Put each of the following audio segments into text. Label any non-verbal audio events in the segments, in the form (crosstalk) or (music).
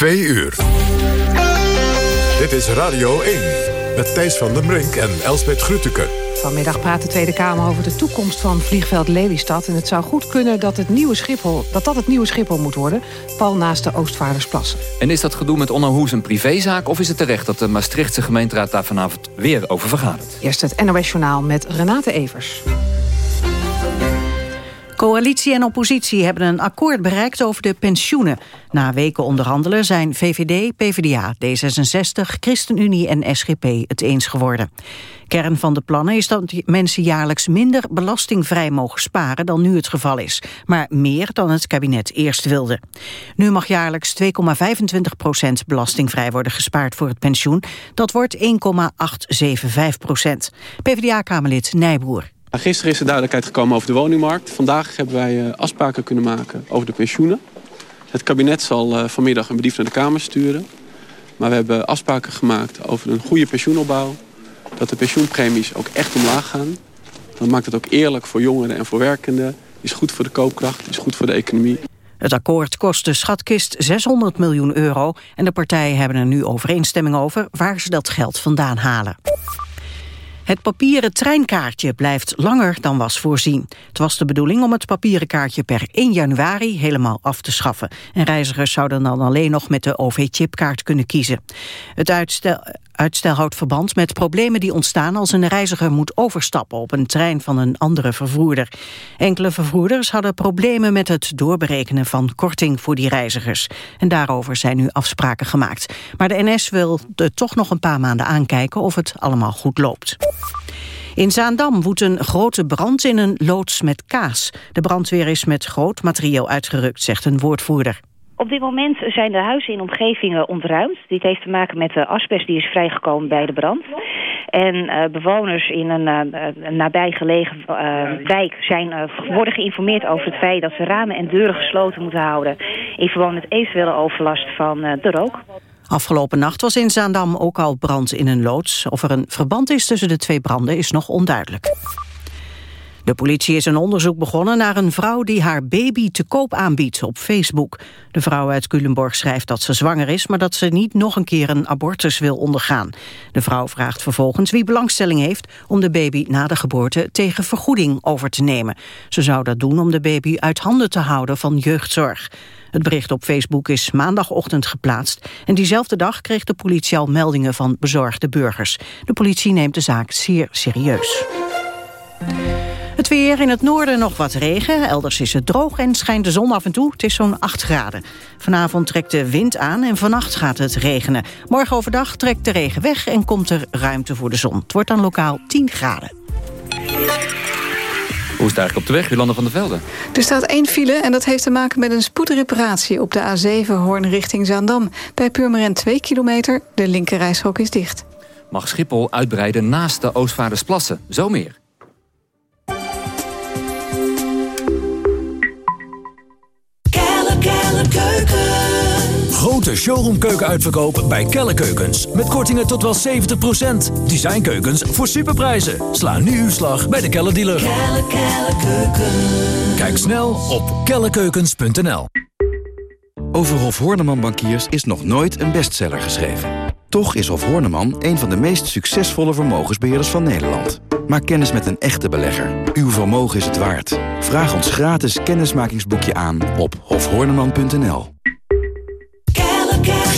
Twee uur. Dit is Radio 1 met Thijs van den Brink en Elsbeth Grütke. Vanmiddag praat de Tweede Kamer over de toekomst van vliegveld Lelystad. En het zou goed kunnen dat, het nieuwe Schiphol, dat dat het nieuwe Schiphol moet worden. Pal naast de Oostvaardersplassen. En is dat gedoe met Onno Hoes een privézaak... of is het terecht dat de Maastrichtse gemeenteraad daar vanavond weer over vergadert? Eerst het NOS Journaal met Renate Evers. Coalitie en oppositie hebben een akkoord bereikt over de pensioenen. Na weken onderhandelen zijn VVD, PvdA, D66, ChristenUnie en SGP het eens geworden. Kern van de plannen is dat mensen jaarlijks minder belastingvrij mogen sparen dan nu het geval is. Maar meer dan het kabinet eerst wilde. Nu mag jaarlijks 2,25 procent belastingvrij worden gespaard voor het pensioen. Dat wordt 1,875 procent. PvdA-kamerlid Nijboer. Gisteren is er duidelijkheid gekomen over de woningmarkt. Vandaag hebben wij uh, afspraken kunnen maken over de pensioenen. Het kabinet zal uh, vanmiddag een brief naar de Kamer sturen. Maar we hebben afspraken gemaakt over een goede pensioenopbouw. Dat de pensioenpremies ook echt omlaag gaan. Dat maakt het ook eerlijk voor jongeren en voor werkenden. Is goed voor de koopkracht, is goed voor de economie. Het akkoord kost de schatkist 600 miljoen euro... en de partijen hebben er nu overeenstemming over... waar ze dat geld vandaan halen. Het papieren treinkaartje blijft langer dan was voorzien. Het was de bedoeling om het papieren kaartje per 1 januari helemaal af te schaffen. En reizigers zouden dan alleen nog met de OV-chipkaart kunnen kiezen. Het uitstel, uitstel houdt verband met problemen die ontstaan als een reiziger moet overstappen op een trein van een andere vervoerder. Enkele vervoerders hadden problemen met het doorberekenen van korting voor die reizigers. En daarover zijn nu afspraken gemaakt. Maar de NS wil er toch nog een paar maanden aankijken of het allemaal goed loopt. In Zaandam woedt een grote brand in een loods met kaas. De brandweer is met groot materieel uitgerukt, zegt een woordvoerder. Op dit moment zijn de huizen in omgevingen ontruimd. Dit heeft te maken met de asbest die is vrijgekomen bij de brand. En uh, bewoners in een, uh, nabijgelegen uh, wijk zijn, worden geïnformeerd over het feit dat ze ramen en deuren gesloten moeten houden. In verband met eventuele overlast van de rook. Afgelopen nacht was in Zaandam ook al brand in een loods. Of er een verband is tussen de twee branden is nog onduidelijk. De politie is een onderzoek begonnen naar een vrouw die haar baby te koop aanbiedt op Facebook. De vrouw uit Culemborg schrijft dat ze zwanger is, maar dat ze niet nog een keer een abortus wil ondergaan. De vrouw vraagt vervolgens wie belangstelling heeft om de baby na de geboorte tegen vergoeding over te nemen. Ze zou dat doen om de baby uit handen te houden van jeugdzorg. Het bericht op Facebook is maandagochtend geplaatst en diezelfde dag kreeg de politie al meldingen van bezorgde burgers. De politie neemt de zaak zeer serieus. Het weer in het noorden nog wat regen. Elders is het droog en schijnt de zon af en toe. Het is zo'n 8 graden. Vanavond trekt de wind aan en vannacht gaat het regenen. Morgen overdag trekt de regen weg en komt er ruimte voor de zon. Het wordt dan lokaal 10 graden. Hoe is het eigenlijk op de weg, Jolanda van der Velde? Er staat één file en dat heeft te maken met een spoedreparatie... op de A7 Hoorn richting Zaandam. Bij Purmerend 2 kilometer, de linkerrijstrook is dicht. Mag Schiphol uitbreiden naast de Oostvaardersplassen? Zo meer. Grote showroomkeuken uitverkoop bij Kelle Keukens. Met kortingen tot wel 70%. Designkeukens voor superprijzen. Sla nu uw slag bij de Kelle dealer. Kelle, Kelle Kijk snel op kellekeukens.nl Over Hof Horneman Bankiers is nog nooit een bestseller geschreven. Toch is Hof Horneman een van de meest succesvolle vermogensbeheerders van Nederland. Maak kennis met een echte belegger. Uw vermogen is het waard. Vraag ons gratis kennismakingsboekje aan op hofhorneman.nl.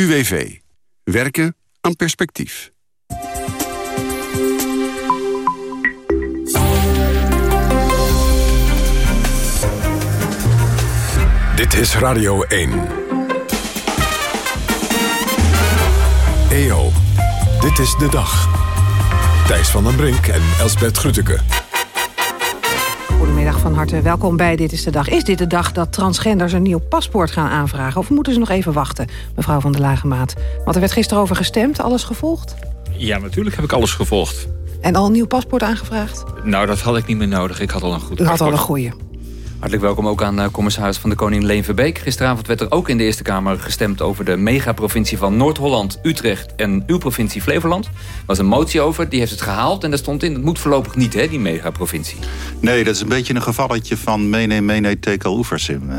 UWV. Werken aan perspectief. Dit is Radio 1. EO, dit is de dag. Thijs van den Brink en Elsbert Grütke. Goedemiddag van harte. Welkom bij Dit is de Dag. Is dit de dag dat transgenders een nieuw paspoort gaan aanvragen? Of moeten ze nog even wachten, mevrouw van der Lagemaat? Want er werd gisteren over gestemd. Alles gevolgd? Ja, natuurlijk heb ik alles gevolgd. En al een nieuw paspoort aangevraagd? Nou, dat had ik niet meer nodig. Ik had al een goed U paspoort. had al een goeie. Hartelijk welkom ook aan eh, commissaris van de Koning Leen Verbeek. Gisteravond werd er ook in de Eerste Kamer gestemd over de megaprovincie van Noord-Holland, Utrecht en uw provincie Flevoland. Er was een motie over, die heeft het gehaald en daar stond in, het moet voorlopig niet, hè, die megaprovincie. Nee, dat is een beetje een gevalletje van mene, mene, tekel, oeversim. eh.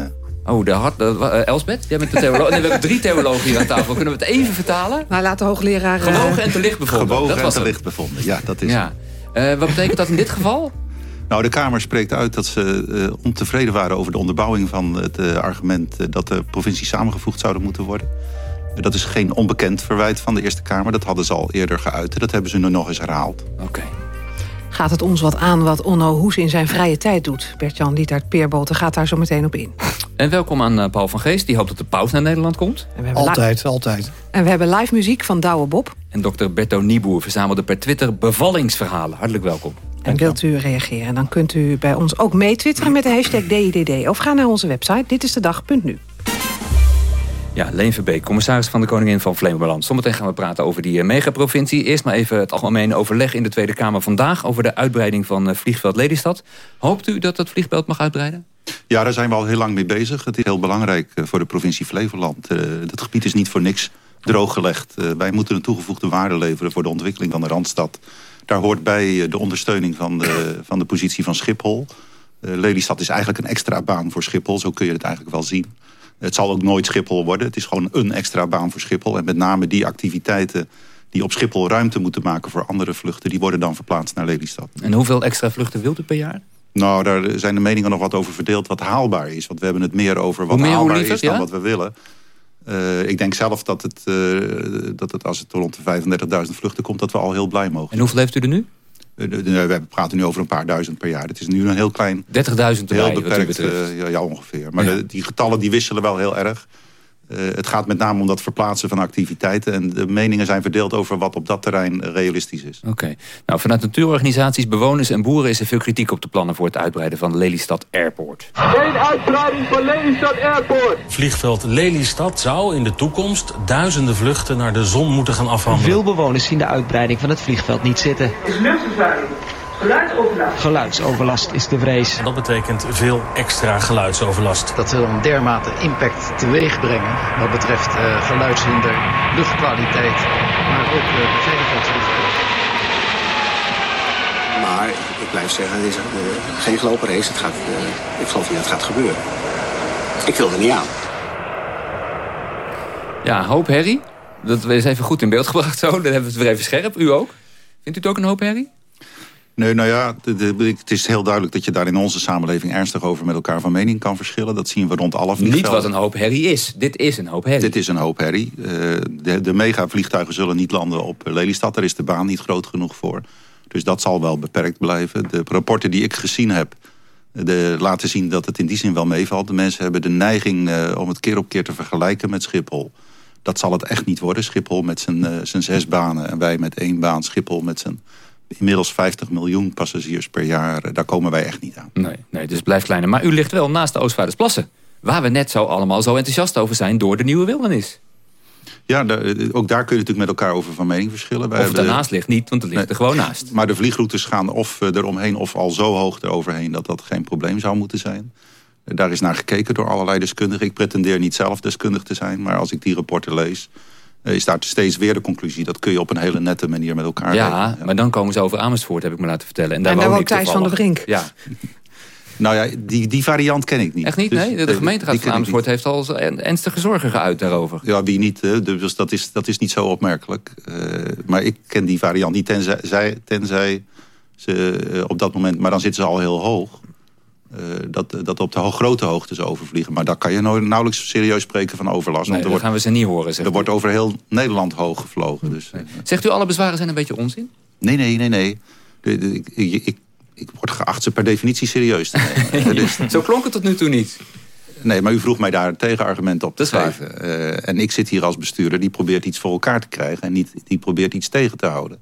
Oh, de hart, uh, Elsbeth, jij bent de theoloog. Nee, we hebben drie theologen hier aan tafel. Kunnen we het even vertalen? Nou, laat de hoogleraar... Gewogen en te licht bevonden. Gewogen dat en was te het. licht bevonden, ja, dat is Ja. Eh, wat betekent dat in dit geval? Nou, de Kamer spreekt uit dat ze eh, ontevreden waren over de onderbouwing van het eh, argument eh, dat de provincies samengevoegd zouden moeten worden. Dat is geen onbekend verwijt van de Eerste Kamer. Dat hadden ze al eerder geuit. Dat hebben ze nu nog eens herhaald. Oké. Gaat het ons wat aan wat Onno Hoes in zijn vrije tijd doet? Bert-Jan Lietaert Peerbolte gaat daar zo meteen op in. En welkom aan Paul van Geest, die hoopt dat de paus naar Nederland komt. En we hebben li- Altijd, altijd. En we hebben live muziek van Douwe Bob. En dokter Berto Nieboer verzamelde per Twitter bevallingsverhalen. Hartelijk welkom. En wilt u reageren, dan kunt u bij ons ook meetwitteren met de hashtag DIDD. Of ga naar onze website, dit is de dag.nu. Ja, Leen Verbeek, commissaris van de Koningin van Flevoland. Zometeen gaan we praten over die eh, megaprovincie. Eerst maar even het algemene overleg in de Tweede Kamer vandaag... over de uitbreiding van eh, vliegveld Lelystad. Hoopt u dat het vliegveld mag uitbreiden? Ja, daar zijn we al heel lang mee bezig. Het is heel belangrijk eh, voor de provincie Flevoland. Eh, Dat gebied is niet voor niks drooggelegd. Wij moeten een toegevoegde waarde leveren voor de ontwikkeling van de Randstad. Daar hoort bij eh, de ondersteuning van de, van de positie van Schiphol. Eh, Lelystad is eigenlijk een extra baan voor Schiphol. Zo kun je het eigenlijk wel zien. Het zal ook nooit Schiphol worden. Het is gewoon een extra baan voor Schiphol. En met name die activiteiten die op Schiphol ruimte moeten maken voor andere vluchten... die worden dan verplaatst naar Lelystad. En hoeveel extra vluchten wilt u per jaar? Nou, daar zijn de meningen nog wat over verdeeld wat haalbaar is. Want we hebben het meer over wat meer, haalbaar liever, is dan ja? wat we willen. Eh, ik denk zelf dat het, eh, dat het als het rond de 35.000 vluchten komt... dat we al heel blij mogen En hoeveel heeft u er nu? Eh, we praten nu over een paar duizend per jaar. Het is nu een heel klein... 30.000 erbij, Heel wat u beperkt, ja, ja, ongeveer. Maar Ja. de- die getallen die wisselen wel heel erg. Eh, het gaat met name om dat verplaatsen van activiteiten. En de meningen zijn verdeeld over wat op dat terrein realistisch is. Oké. Nou, vanuit natuurorganisaties, bewoners en boeren... is er veel kritiek op de plannen voor het uitbreiden van Lelystad Airport. Geen uitbreiding van Lelystad Airport. Vliegveld Lelystad zou in de toekomst duizenden vluchten naar de zon moeten gaan afhandelen. Veel bewoners zien de uitbreiding van het vliegveld niet zitten. Is luchtvervuiling. Geluidsoverlast. Geluidsoverlast is de vrees. En dat betekent veel extra geluidsoverlast. Dat wil een dermate impact teweeg brengen wat betreft eh, geluidshinder, luchtkwaliteit, maar ook uh, beveiligingsrisico's. Maar ik blijf zeggen, het is eh, geen gelopen race. Het gaat, eh, ik geloof niet dat het gaat gebeuren. Ik wil er niet aan. Ja, hoop herrie. Dat is even goed in beeld gebracht zo. Dan hebben we het weer even scherp. U ook? Vindt u het ook een hoop herrie? Nee, nou ja, het is heel duidelijk dat je daar in onze samenleving ernstig over met elkaar van mening kan verschillen. Dat zien we rond alle Niet vliegvelden. wat een hoop herrie is. Dit is een hoop herrie. Dit is een hoop herrie. Eh, de, de megavliegtuigen zullen niet landen op Lelystad. Daar is de baan niet groot genoeg voor. Dus dat zal wel beperkt blijven. De rapporten die ik gezien heb... De, laten zien dat het in die zin wel meevalt. De mensen hebben de neiging eh, om het keer op keer te vergelijken met Schiphol. Dat zal het echt niet worden. Schiphol met zijn, eh, zijn zes banen en wij met één baan. Schiphol met zijn inmiddels 50 miljoen passagiers per jaar. Eh, Daar komen wij echt niet aan. Nee, nee, dus het blijft kleiner. Maar u ligt wel naast de Oostvaardersplassen. Waar we net zo allemaal zo enthousiast over zijn door de nieuwe wildernis. Ja, daar- eh, ook daar kun je natuurlijk met elkaar over van mening verschillen. Wij Of het ernaast ligt niet, want het ligt er gewoon naast. Maar de vliegroutes gaan of eh, eromheen of al zo hoog eroverheen... dat dat geen probleem zou moeten zijn. Eh, Daar is naar gekeken door allerlei deskundigen. Ik pretendeer niet zelf deskundig te zijn... maar als ik die rapporten lees... eh, is daar steeds weer de conclusie... dat kun je op een hele nette manier met elkaar Ja, maar dan komen ze over Amersfoort, heb ik me laten vertellen. En daar, En daar woont Thijs van der. Brink. Ja, (laughs) Nou ja, die, die variant ken ik niet. echt niet? Dus, Nee, de, eh, gemeenteraad van Amersfoort heeft al ernstige zorgen geuit daarover. Ja, wie niet. Dus dat is, dat is niet zo opmerkelijk. Eh, maar ik ken die variant niet, tenzij, zij- tenzij ze op dat moment... maar dan zitten ze al heel hoog. Eh, dat, dat op de ho- grote hoogtes overvliegen. Maar daar kan je nou- nauwelijks serieus spreken van overlast. Nee, want er dat gaan we ze niet horen, er wordt over heel Nederland hoog gevlogen. Dus, Zegt u alle bezwaren zijn een beetje onzin? nee, nee, nee, nee. De- de- ik, ik, ik, word geacht ze per definitie serieus te nemen. (laughs) Dus- Zo klonk het tot nu toe niet. Nee, maar u vroeg mij daar een tegenargument op te geven. Eh, en ik zit hier als bestuurder die probeert iets voor elkaar te krijgen... en niet die probeert iets tegen te houden.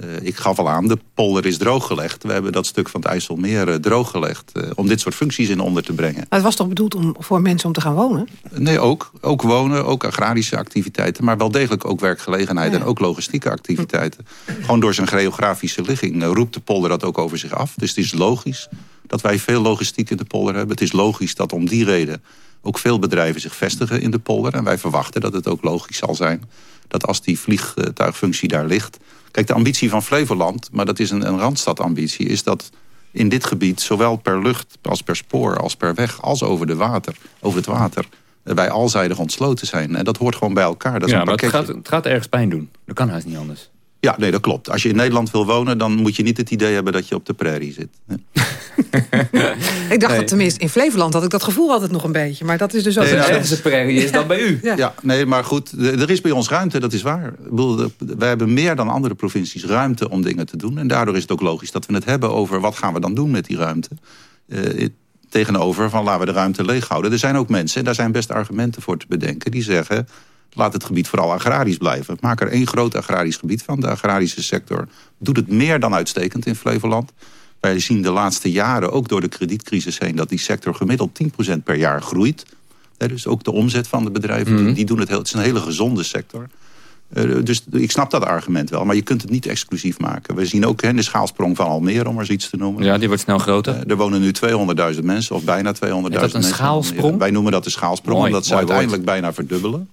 Uh, ik gaf al aan, de polder is drooggelegd. We hebben dat stuk van het IJsselmeer uh, drooggelegd... Uh, om dit soort functies in onder te brengen. Maar het was toch bedoeld om, voor mensen om te gaan wonen? Nee, ook. Ook wonen, ook agrarische activiteiten... maar wel degelijk ook werkgelegenheid ja. en ook logistieke activiteiten. Gewoon door zijn geografische ligging roept de polder dat ook over zich af. Dus het is logisch dat wij veel logistiek in de polder hebben. Het is logisch dat om die reden ook veel bedrijven zich vestigen in de polder. En wij verwachten dat het ook logisch zal zijn... dat als die vliegtuigfunctie daar ligt Kijk, de ambitie van Flevoland, maar dat is een, een randstadambitie... is dat in dit gebied, zowel per lucht als per spoor als per weg... als over, de water, over het water, wij alzijdig ontsloten zijn. En dat hoort gewoon bij elkaar. Dat is ja, een maar het gaat, het gaat ergens pijn doen. Dat kan haast niet anders. Ja, nee, dat klopt. Als je in Nederland wil wonen, dan moet je niet het idee hebben dat je op de prairie zit. (laughs) ik dacht nee. dat tenminste in Flevoland had ik dat gevoel altijd nog een beetje. Maar dat is dus ook... Nee, nou, de prairie is dan bij u. Ja. ja. nee, maar goed, er is bij ons ruimte, dat is waar. Ik bedoel, wij hebben meer dan andere provincies ruimte om dingen te doen. En daardoor is het ook logisch dat we het hebben over wat gaan we dan doen met die ruimte. Uh, tegenover van laten we de ruimte leeghouden. Er zijn ook mensen, en daar zijn best argumenten voor te bedenken... die zeggen, laat het gebied vooral agrarisch blijven. Maak er één groot agrarisch gebied van. De agrarische sector doet het meer dan uitstekend in Flevoland. Wij zien de laatste jaren, ook door de kredietcrisis heen... dat die sector gemiddeld 10% per jaar groeit. dus ook de omzet van de bedrijven, Mhm. die, doen het heel... Het is een hele gezonde sector. Uh, dus ik snap dat argument wel, maar je kunt het niet exclusief maken. We zien ook hè, de schaalsprong van Almere, om maar eens iets te noemen. Ja, die wordt snel groter. Uh, er wonen nu 200.000 mensen, of bijna 200.000 mensen. Is dat een schaalsprong? Wij noemen dat de schaalsprong, Mooi, omdat ze mooi uiteindelijk bijna verdubbelen.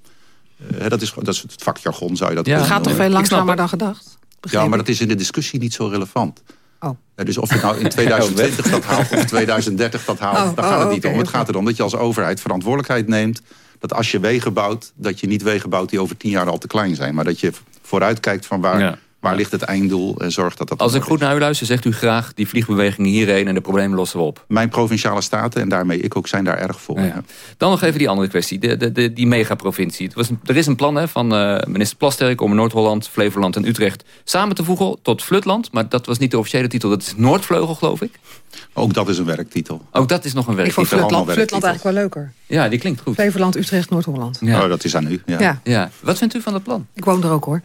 Uh, dat, is, dat is het vakjargon, zou je dat ja, Het gaat toch veel langzamer dan gedacht? Ja, maar dat is in de discussie niet zo relevant. Oh. dus of je nou in (laughs) 2020 dat haalt of 2030 dat haalt, Oh, daar gaat het oh, niet oké, om. Het gaat erom dat je als overheid verantwoordelijkheid neemt... dat als je wegen bouwt, dat je niet wegen bouwt die over tien jaar al te klein zijn. Maar dat je vooruit kijkt van waar, Ja. Waar ligt het einddoel en zorgt dat dat... Als ik goed naar u luister, zegt u graag... die vliegbewegingen hierheen en de problemen lossen we op. Mijn provinciale staten, en daarmee ik ook, zijn daar erg voor. Ja. Dan nog even die andere kwestie, de, de, de, die megaprovincie. Het was een- Er is een plan hè, van eh, minister Plasterk om Noord-Holland, Flevoland en Utrecht samen te voegen tot Flutland. Maar dat was niet de officiële titel, dat is Noordvleugel geloof ik. Ook dat is een werktitel. Ook dat is nog een Ik vond werktitel. Flutland, Flutland eigenlijk wel leuker. Ja, die klinkt goed. Flevoland, Utrecht, Noord-Holland. Ja. Oh, dat is aan u. Ja. Ja. Ja. Wat vindt u van dat plan? Ik woon er ook hoor.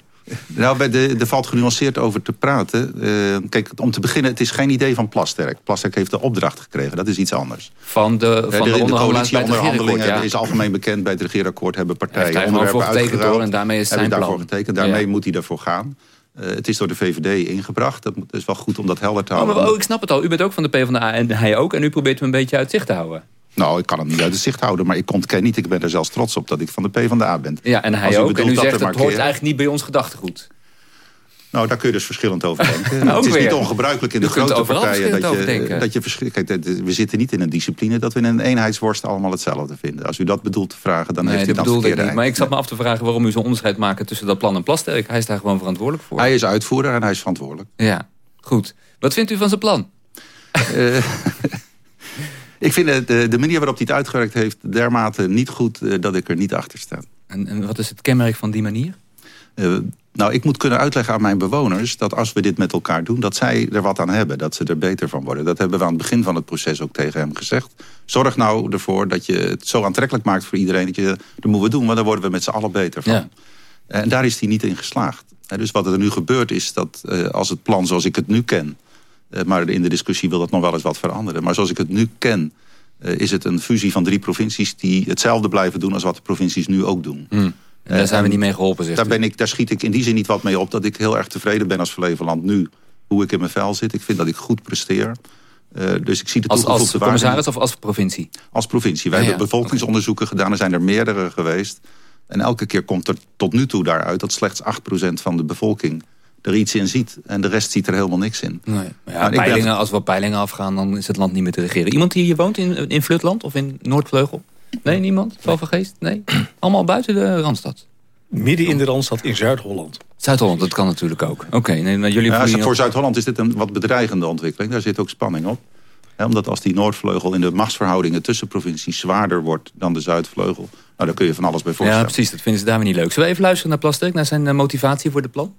Nou, de, er valt genuanceerd over te praten. Eh, kijk, om te beginnen, het is geen idee van Plasterk. Plasterk heeft de opdracht gekregen, dat is iets anders. Van de, van de, de, coalitieonderhandelingen ja. is algemeen bekend. Bij het regeerakkoord hebben partijen Heeft onderwerpen uitgeruild. hoor, en daarmee is zijn daarvoor plan. getekend, daarmee Ja. moet hij ervoor gaan. Eh, het is door de VVD ingebracht. Dat is wel goed om dat helder te Oh, houden. maar, oh, ik snap het al. U bent ook van de PvdA en hij ook. En u probeert hem een beetje uit zicht te houden. Nou, ik kan hem niet uit het zicht houden. Maar ik ontken niet, ik ben er zelfs trots op dat ik van de PvdA ben. Ja, en hij ook. En u dat zegt te het hoort eigenlijk niet bij ons gedachtegoed. Nou, daar kun je dus verschillend over (laughs) denken. Nou, het is niet ongebruikelijk in de grote partijen dat verschillend je, dat je verschil- Kijk, dat- we zitten niet in een discipline dat we in een eenheidsworst allemaal hetzelfde vinden. Als u dat bedoelt te vragen, dan Nee, heeft u dat het het bedoelde ik niet. Maar ik zat me af te vragen waarom u zo'n onderscheid maakt tussen dat plan en Plasterk. Hij is daar gewoon verantwoordelijk voor. Hij is uitvoerder en hij is verantwoordelijk. Ja, goed. Wat vindt u van zijn plan? Eh, ik vind het, eh, de manier waarop hij het uitgewerkt heeft dermate niet goed eh, dat ik er niet achter sta. En, en wat is het kenmerk van die manier? Eh, nou, ik moet kunnen uitleggen aan mijn bewoners... dat als we dit met elkaar doen, dat zij er wat aan hebben. Dat ze er beter van worden. Dat hebben we aan het begin van het proces ook tegen hem gezegd. Zorg nou ervoor dat je het zo aantrekkelijk maakt voor iedereen... dat je, dat moeten we doen, want dan worden we met z'n allen beter van. Ja. En daar is hij niet in geslaagd. Dus wat er nu gebeurt is dat als het plan zoals ik het nu ken... eh, maar in de discussie wil dat nog wel eens wat veranderen... maar zoals ik het nu ken, eh, is het een fusie van drie provincies... die hetzelfde blijven doen als wat de provincies nu ook doen. Hm. En daar zijn we niet mee geholpen, zegt Daar, ben ik, daar schiet ik in die zin niet wat mee op... dat ik heel erg tevreden ben als Flevoland nu... hoe ik in mijn vel zit. Ik vind dat ik goed presteer. Eh, dus ik zie de Als, als commissaris of als provincie? als provincie. Wij Ah, hebben bevolkingsonderzoeken gedaan. Er zijn er meerdere geweest. En elke keer komt er tot nu toe daaruit... dat slechts 8% van de bevolking er iets in ziet. En de rest ziet er helemaal niks in. Nee. Maar ja, Maar ik ben- peilingen, als we op peilingen afgaan, dan is het land niet meer te regeren. Iemand die hier woont in, in Flutland of in Noordvleugel? Nee, niemand? Val van Geest? Nee? (clears throat) Allemaal buiten de Randstad? Midden in de Randstad in Zuid-Holland. Zuid-Holland, dat kan natuurlijk ook. Oké, nee, maar jullie Ja, voor Zuid-Holland is dit een wat bedreigende ontwikkeling. Daar zit ook spanning op. Hè, omdat als die Noordvleugel in de machtsverhoudingen tussen provincies zwaarder wordt dan de Zuidvleugel, nou, daar kun je van alles bij Ja, voorstellen. precies. Dat vinden ze daar weer niet leuk. Zullen we even luisteren naar Plasterk, naar zijn eh, motivatie voor het plan?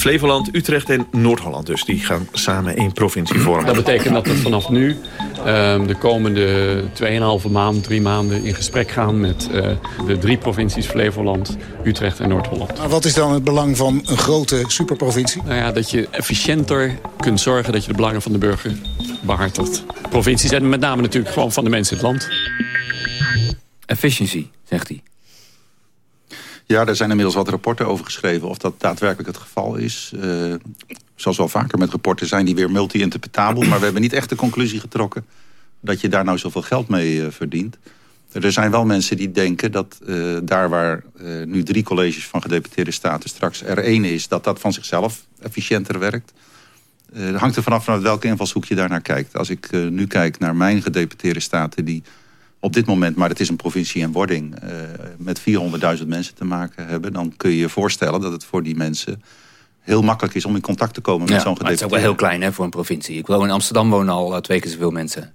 Flevoland, Utrecht en Noord-Holland dus. Die gaan samen één provincie vormen. Dat betekent dat we vanaf nu uh, de komende 2,5 maand, drie maanden in gesprek gaan met uh, de drie provincies Flevoland, Utrecht en Noord-Holland. Maar wat is dan het belang van een grote superprovincie? Nou ja, dat je efficiënter kunt zorgen dat je de belangen van de burger behartigt. Provincies en met name natuurlijk gewoon van de mensen in het land. Efficiency, zegt hij. Ja, er zijn inmiddels wat rapporten over geschreven of dat daadwerkelijk het geval is. Uh, zoals wel vaker met rapporten zijn die weer multi-interpretabel. maar we hebben niet echt de conclusie getrokken dat je daar nou zoveel geld mee uh, verdient. Er zijn wel mensen die denken dat uh, daar waar nu drie colleges van gedeputeerde staten straks er één is, dat dat van zichzelf efficiënter werkt. Het hangt er vanaf vanuit welke invalshoek je daarnaar kijkt. Als ik nu kijk naar mijn gedeputeerde staten die op dit moment, maar het is een provincie in wording... Uh, met 400.000 mensen te maken hebben... dan kun je je voorstellen dat het voor die mensen heel makkelijk is... om in contact te komen met zo'n gedeputeerde. het is ook wel heel klein hè, voor een provincie. Ik woon in Amsterdam wonen al uh, twee keer zoveel mensen.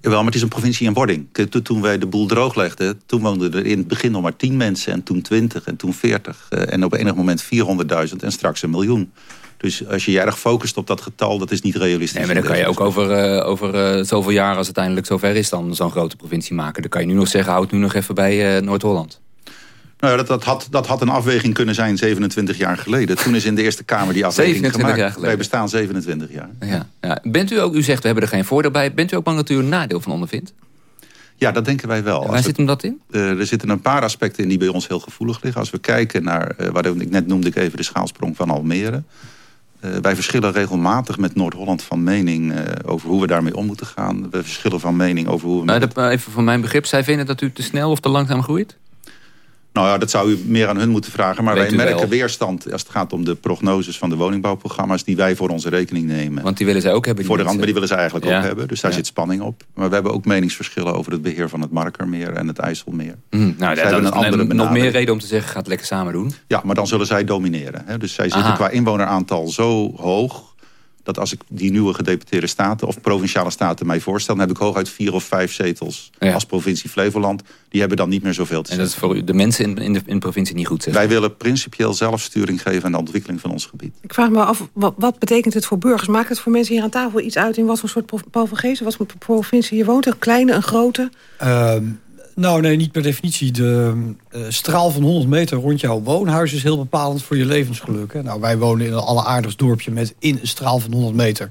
Jawel, maar het is een provincie in wording. Toen wij de boel drooglegden, toen woonden er in het begin nog maar 10 mensen... en toen 20 en toen 40 uh, en op enig moment 400.000 en straks een miljoen. Dus als je je erg focust op dat getal, dat is niet realistisch. Nee, maar dan kan je ook over, uh, over uh, zoveel jaar, als het uiteindelijk zover is... dan zo'n grote provincie maken. Dan kan je nu nog zeggen, houd nu nog even bij uh, Noord-Holland. Nou ja, dat, dat, had, dat had een afweging kunnen zijn 27 jaar geleden. Toen is in de Eerste Kamer die afweging (laughs) 27 gemaakt. Jaar geleden. Wij bestaan 27 jaar. Ja, ja. Bent u ook, u zegt we hebben er geen voordeel bij. Bent u ook bang dat u een nadeel van ondervindt? Ja, dat denken wij wel. En waar zit hem dat in? Uh, er zitten een paar aspecten in die bij ons heel gevoelig liggen. Als we kijken naar, uh, waar ik net noemde ik even de schaalsprong van Almere... Uh, wij verschillen regelmatig met Noord-Holland van mening uh, over hoe we daarmee om moeten gaan. We verschillen van mening over hoe we... Nou, dat, even van mijn begrip, zij vinden dat u te snel of te langzaam groeit? Nou ja, dat zou u meer aan hun moeten vragen. Maar Weet wij merken wel. weerstand als het gaat om de prognoses van de woningbouwprogramma's... die wij voor onze rekening nemen. Want die willen zij ook hebben. Voor de rand, maar die willen ze eigenlijk Ja. ook hebben. Dus daar Ja. zit spanning op. Maar we hebben ook meningsverschillen over het beheer van het Markermeer en het IJsselmeer. Mm, nou, Zij dat hebben is een andere nog meer reden om te zeggen, ga het lekker samen doen. Ja, maar dan zullen zij domineren. Hè? Dus zij zitten Aha. qua inwoneraantal zo hoog... dat als ik die nieuwe gedeputeerde staten of provinciale staten mij voorstel... dan heb ik hooguit vier of vijf zetels als provincie Flevoland. Die hebben dan niet meer zoveel te En dat is voor u- de mensen in, in, de, in de provincie niet goed, zeg. Wij willen principieel zelfsturing geven aan de ontwikkeling van ons gebied. Ik vraag me af, wat, wat betekent het voor burgers? Maakt het voor mensen hier aan tafel iets uit... in wat voor soort pro- Paul van Geest, wat voor provincie je woont? Een kleine, een grote? Ehm, nou, nee, niet per definitie. De eh, straal van 100 meter rond jouw woonhuis is heel bepalend voor je levensgeluk. Hè? Nou, wij wonen in een alleraardigst dorpje met in een straal van 100 meter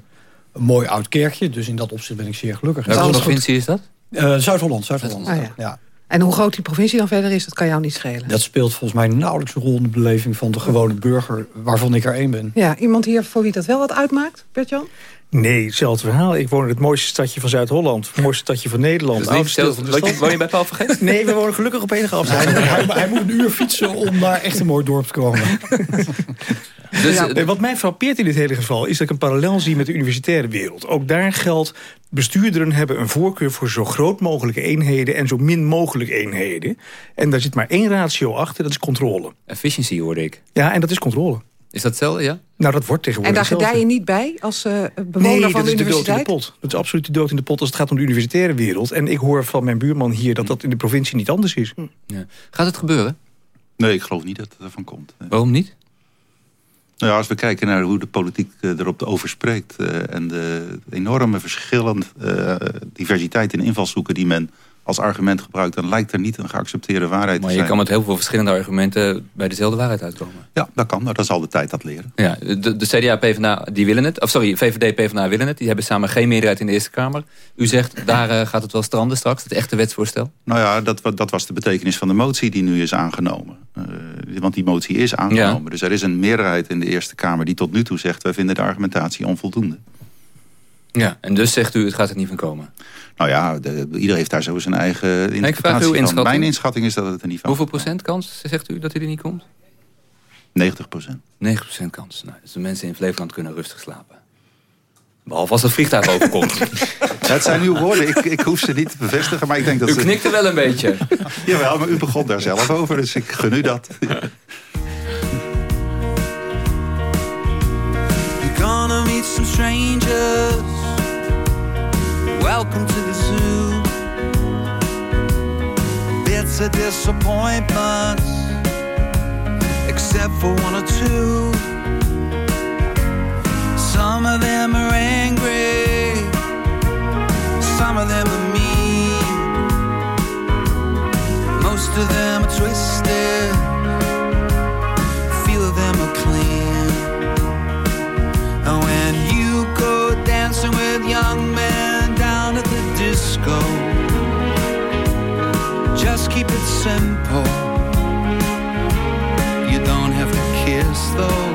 een mooi oud kerkje. Dus in dat opzicht ben ik zeer gelukkig. Welke provincie is dat? Eh, Zuid-Holland, Zuid-Holland. Ah, ja. ja. En hoe groot die provincie dan verder is, dat kan jou niet schelen. Dat speelt volgens mij nauwelijks een rol in de beleving van de gewone burger... waarvan ik er één ben. Ja, iemand hier voor wie dat wel wat uitmaakt, Bert-Jan? Nee, hetzelfde verhaal. Ik woon in het mooiste stadje van Zuid-Holland. Het mooiste stadje van Nederland. Dus niet van de woon je- stad. woon je bij Paul van Geest? Nee, we wonen gelukkig op enige afstand. Hij, hij, hij moet een uur fietsen om naar echt een mooi dorp te komen. (laughs) Dus, ja, wat mij frappeert in dit hele geval is dat ik een parallel zie met de universitaire wereld. Ook daar geldt, bestuurderen hebben een voorkeur voor zo groot mogelijke eenheden en zo min mogelijk eenheden. En daar zit maar één ratio achter, dat is controle. Efficiency hoorde ik. Ja, en dat is controle. Is dat hetzelfde, ja? Nou, dat wordt En tegenwoordig daar gedij je niet bij als eh, bewoner Nee, van dat de is de dood in de universiteit? pot. Dat is absoluut de dood in de pot als het gaat om de universitaire wereld. En ik hoor van mijn buurman hier dat dat in de provincie niet anders is. Ja. Gaat het gebeuren? Nee, ik geloof niet dat het ervan komt. Nee. Waarom niet? Nou ja, als we kijken naar hoe de politiek eh, erop over spreekt... eh, en de enorme verschillende eh, diversiteit in invalshoeken... die men als argument gebruikt... dan lijkt er niet een geaccepteerde waarheid Maar te je zijn. kan met heel veel verschillende argumenten bij dezelfde waarheid uitkomen. Ja, dat kan. maar Dan zal de tijd dat leren. Ja, de, de CDA, PvdA, die willen het. Of sorry, VVD, PvdA willen het. Die hebben samen geen meerderheid in de Eerste Kamer. U zegt, daar eh, gaat het wel stranden straks, het echte wetsvoorstel. Nou ja, dat, dat was de betekenis van de motie die nu is aangenomen. Eh, want die motie is aangenomen. Dus er is een meerderheid in de Eerste Kamer die tot nu toe zegt... wij vinden de argumentatie onvoldoende. Ja, en dus zegt u, het gaat er niet van komen. Nou ja, de, ieder heeft daar zo zijn eigen interpretatie uw van. inschatting. Mijn inschatting is dat het er niet van Hoeveel procent kans zegt u dat hij er niet komt? 90 procent. 90 procent kans. Nou, dus de mensen in Flevoland kunnen rustig slapen. Behalve als het vliegtuig overkomt. (laughs) Het zijn uw woorden. Ik, ik hoef ze niet te bevestigen, maar ik denk dat U ze... knikte wel een beetje. (laughs) Jawel, maar u begon daar zelf over, dus ik gun u dat. You're gonna meet some strangers. Welcome to the zoo. Bits of disappointments, except for one or two. Some of them are angry, some of them are mean, most of them are twisted, few of them are clean. And when you go dancing with young men disco, just keep it simple. You don't have to kiss though.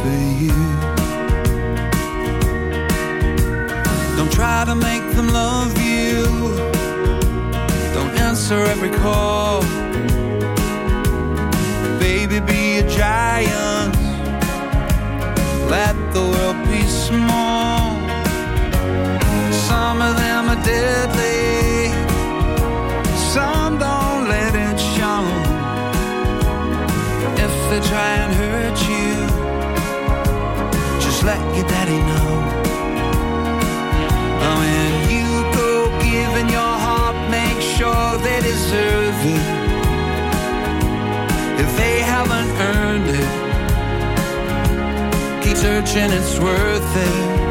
For you. Don't try to make them love you. Don't answer every call. Baby, be a giant. Let the world be small. Some of them are deadly. Let your daddy know. Oh, When you go giving your heart, make sure they deserve it. If they haven't earned it, keep searching, it's worth it.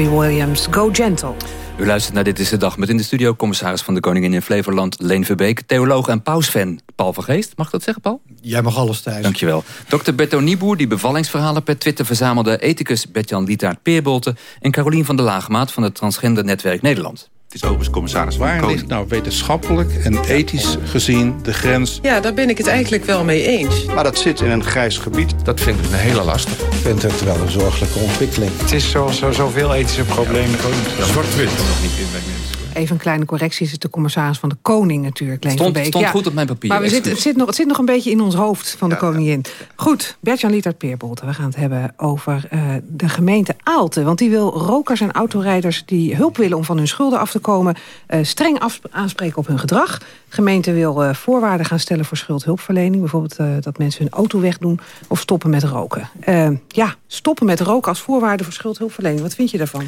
Robbie Williams, Go Gentle. U luistert naar Dit is de Dag met in de studio... commissaris van de Koningin in Flevoland, Leen Verbeek... theoloog en pausfan Paul van Geest. Mag ik dat zeggen, Paul? Jij mag alles, Thijs. Dankjewel. Dr. Berto Nieboer, die bevallingsverhalen per Twitter verzamelde... ethicus Bertjan Lietaert Peerbolte... en Carolien van der Lagemaat van het Transgender Netwerk Nederland. Het is overigens commissaris Waar Koning. ligt nou wetenschappelijk en ethisch gezien de grens? Ja, daar ben ik het eigenlijk wel mee eens. Maar dat zit in een grijs gebied. Dat vind ik een hele lastige. Ik vind het wel een zorgelijke ontwikkeling. Het is zoals zo, zoveel ethische problemen. Zwart-wit. nog niet in. Even een kleine correctie, is het de commissaris van de Koning natuurlijk. Leen Stond- van Beek. stond goed op mijn papier, Maar we zitten, het, zit nog, het zit nog een beetje in ons hoofd van de koningin. Goed, Bert-Jan Lietert Peerbolte. We gaan het hebben over eh, de gemeente Aalten. Want die wil rokers en autorijders die hulp willen om van hun schulden af te komen... eh, streng aanspreken op hun gedrag. De gemeente wil eh, voorwaarden gaan stellen voor schuldhulpverlening. Bijvoorbeeld eh, dat mensen hun auto wegdoen of stoppen met roken. Ja, stoppen met roken als voorwaarde voor schuldhulpverlening. Wat vind je daarvan?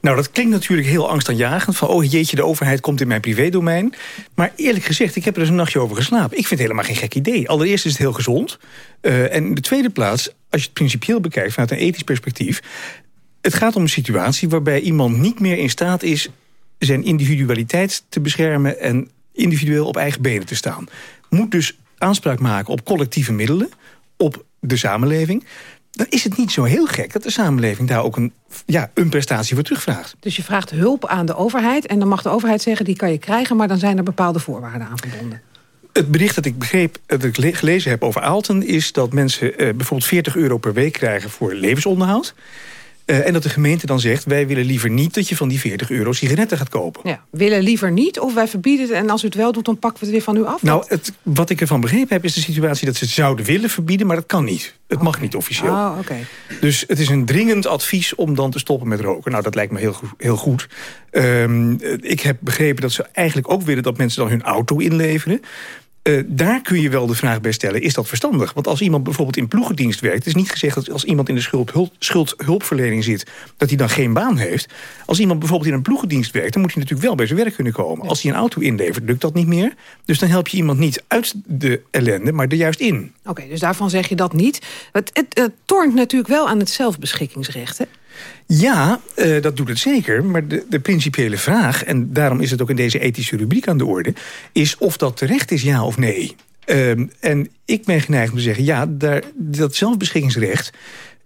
Nou, dat klinkt natuurlijk heel angstaanjagend. Van, oh jeetje, de overheid komt in mijn privédomein. Maar eerlijk gezegd, ik heb er dus een nachtje over geslapen. Ik vind het helemaal geen gek idee. Allereerst is het heel gezond. Eh, en in de tweede plaats, als je het principieel bekijkt... vanuit een ethisch perspectief... het gaat om een situatie waarbij iemand niet meer in staat is... zijn individualiteit te beschermen... en individueel op eigen benen te staan. Moet dus aanspraak maken op collectieve middelen... op de samenleving dan is het niet zo heel gek dat de samenleving daar ook een, ja, een prestatie voor terugvraagt. Dus je vraagt hulp aan de overheid... en dan mag de overheid zeggen, die kan je krijgen... maar dan zijn er bepaalde voorwaarden aan verbonden. Het bericht dat ik begreep, dat ik le- gelezen heb over Aalten... is dat mensen eh, bijvoorbeeld 40 euro per week krijgen voor levensonderhoud. Eh, en dat de gemeente dan zegt, wij willen liever niet dat je van die 40 euro sigaretten gaat kopen. Ja, willen liever niet of wij verbieden het... en als u het wel doet, dan pakken we het weer van u af? Nou, het, wat ik ervan begrepen heb, is de situatie dat ze het zouden willen verbieden... maar dat kan niet. Het mag niet officieel. Oh, oké. Dus het is een dringend advies om dan te stoppen met roken. Nou, dat lijkt me heel, goed- heel goed. Ehm, eh, ik heb begrepen dat ze eigenlijk ook willen... dat mensen dan hun auto inleveren. Eh, daar kun je wel de vraag bij stellen, is dat verstandig? Want als iemand bijvoorbeeld in ploegendienst werkt... is niet gezegd dat als iemand in de schuldhulp, schuldhulpverlening zit... dat hij dan geen baan heeft. Als iemand bijvoorbeeld in een ploegendienst werkt... dan moet hij natuurlijk wel bij zijn werk kunnen komen. Als hij een auto inlevert, lukt dat niet meer. Dus dan help je iemand niet uit de ellende, maar er juist in. Oké, dus daarvan zeg je dat niet. Het, het, het tornt natuurlijk wel aan het zelfbeschikkingsrecht, hè? Ja, eh, dat doet het zeker. Maar de, de principiële vraag, en daarom is het ook in deze ethische rubriek aan de orde... is of dat terecht is, ja of nee. Ehm, en ik ben geneigd om te zeggen, ja, daar, dat zelfbeschikkingsrecht...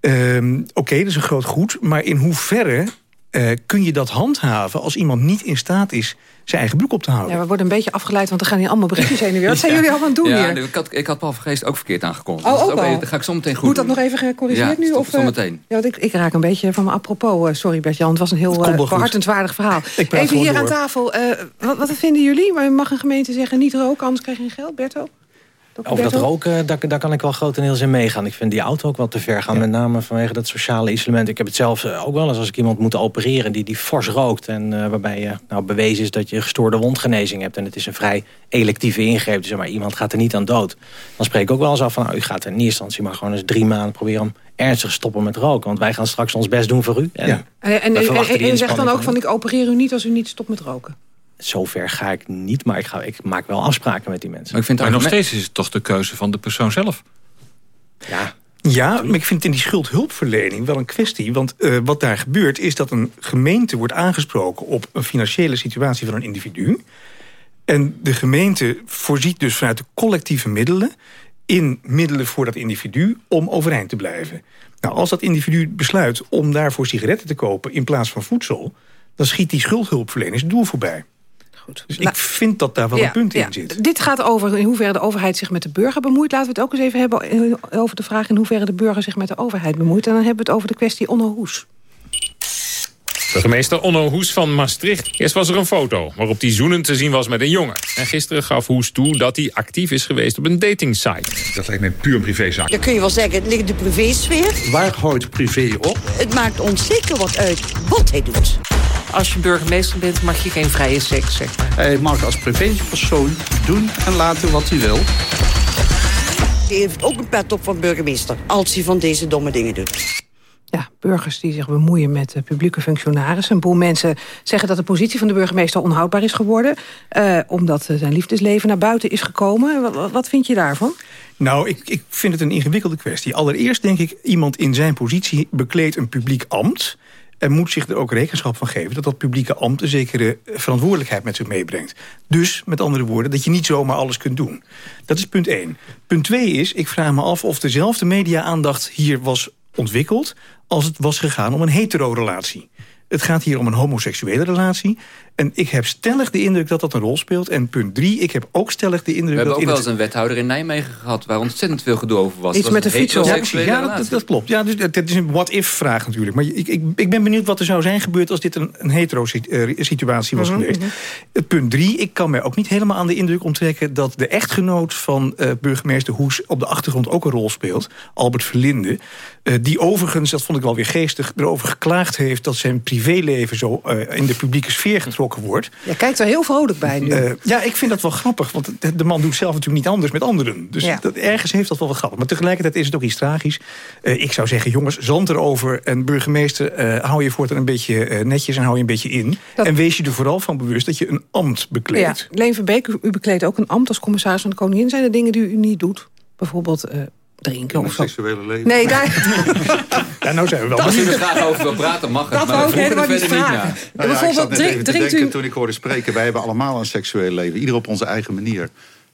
ehm, Oké, dat is een groot goed, maar in hoeverre eh, kun je dat handhaven... als iemand niet in staat is zijn eigen broek op te houden? Ja, we worden een beetje afgeleid, want er gaan hier allemaal berichtjes heen en weer. Wat zijn (laughs) jullie allemaal aan het doen ja, hier? Ik had, ik had Paul Vergeest ook verkeerd aangekondigd. Oh, Dus ook dat ga ik zo meteen goed Moet dat doen. nog even gecorrigeerd Ja, nu? Of, zo eh, meteen. Ja, ik, ik raak een beetje van me apropos. eh, sorry Bert-Jan, het was een heel uh, behartenswaardig verhaal. (laughs) Even hier aan tafel. eh, wat, wat vinden jullie? Maar Mag een gemeente zeggen niet roken, anders krijg je geen geld? Berto? Over dat roken, daar, daar kan ik wel grotendeels in meegaan. Ik vind die auto ook wel te ver gaan. Met name vanwege dat sociale isolement. Ik heb het zelf eh, ook wel eens als ik iemand moet opereren... die, die fors rookt en eh, waarbij je nou, bewezen is dat je gestoorde wondgenezing hebt. En het is een vrij electieve ingreep. Dus zeg maar, iemand gaat er niet aan dood. Dan spreek ik ook wel eens af van... Nou, u gaat in eerste instantie maar gewoon eens drie maanden proberen... om ernstig te stoppen met roken. Want wij gaan straks ons best doen voor u. En En, en, en, u zegt dan ook van ik opereer u niet als u niet stopt met roken. Zover ga ik niet, maar ik, ga, ik maak wel afspraken met die mensen. Maar ik vind Maar nog steeds is het toch de keuze van de persoon zelf? Ja, Ja, maar ik vind het in die schuldhulpverlening wel een kwestie. Want eh, wat daar gebeurt is dat een gemeente wordt aangesproken... op een financiële situatie van een individu. En de gemeente voorziet dus vanuit de collectieve middelen... in middelen voor dat individu om overeind te blijven. Nou, als dat individu besluit om daarvoor sigaretten te kopen... in plaats van voedsel, dan schiet die schuldhulpverlening zijn doel voorbij. Goed. Dus ik vind dat daar wel Ja, een punt ja. in zit. Dit gaat over in hoeverre de overheid zich met de burger bemoeit. Laten we het ook eens even hebben over de vraag... in hoeverre de burger zich met de overheid bemoeit. En dan hebben we het over de kwestie Onno Hoes. Burgemeester Onno Hoes van Maastricht. Eerst was er een foto waarop hij zoenend te zien was met een jongen. En gisteren gaf Hoes toe dat hij actief is geweest op een datingsite. Dat lijkt mij puur een privézaak. Dan kun je wel zeggen, het ligt de privésfeer. Waar houdt privé op? Het maakt ons zeker wat uit wat hij doet. Als je burgemeester bent, mag je geen vrije seks, zeg maar. Hij mag als privépersoon doen en laten wat hij wil. Die heeft ook een pet op van burgemeester. Als hij van deze domme dingen doet. Ja, burgers die zich bemoeien met eh, publieke functionarissen. Een boel mensen zeggen dat de positie van de burgemeester onhoudbaar is geworden. eh, omdat eh, zijn liefdesleven naar buiten is gekomen. Wat, wat vind je daarvan? Nou, ik, ik vind het een ingewikkelde kwestie. Allereerst denk ik, iemand in zijn positie bekleedt een publiek ambt... en moet zich er ook rekenschap van geven... dat dat publieke ambt een zekere verantwoordelijkheid met zich meebrengt. Dus, met andere woorden, dat je niet zomaar alles kunt doen. Dat is punt één. Punt twee is, ik vraag me af of dezelfde media-aandacht hier was ontwikkeld... als het was gegaan om een hetero-relatie. Het gaat hier om een homoseksuele relatie. En ik heb stellig de indruk dat dat een rol speelt. En punt drie, ik heb ook stellig de indruk We hebben dat... ook wel eens een wethouder in Nijmegen gehad... waar ontzettend veel gedoe over was. Iets was met de fiets Ja, dat, klopt. Ja, dus het, is een what-if-vraag natuurlijk. Maar ik, ik, ik ben benieuwd wat er zou zijn gebeurd... als dit een, een hetero-situatie was Mhm, geweest. mhm. Het punt drie, ik kan mij ook niet helemaal aan de indruk onttrekken... dat de echtgenoot van eh, burgemeester Hoes op de achtergrond ook een rol speelt. Albert Verlinde. eh, die overigens, dat vond ik wel weer geestig... erover geklaagd heeft dat zijn privéleven... zo eh, in de publieke sfeer getrokken wordt. Je kijkt er heel vrolijk bij nu. Eh, ja, ik vind dat wel grappig. Want de, man doet zelf natuurlijk niet anders met anderen. Dus Ja. dat, ergens heeft dat wel wat grappig. Maar tegelijkertijd is het ook iets tragisch. Eh, ik zou zeggen, jongens, zand erover. En burgemeester, eh, hou je voortaan een beetje netjes en hou je een beetje in. En wees je er vooral van bewust dat je een ambt ja, bekleedt. Leen Verbeek, u, bekleedt ook een ambt als commissaris van de Koningin. Zijn er dingen die u niet doet? Bijvoorbeeld drinken of zo? seksuele leven. Nee, daar... (laughs) Ja, nou zijn we wel. Als u er graag over wil praten, mag het. Dat maar vroegen helemaal niet vragen. Nou ja, ik Bijvoorbeeld, zat net drink- even te denken u- toen ik hoorde spreken. Wij hebben allemaal een seksueel leven. Ieder op onze eigen manier.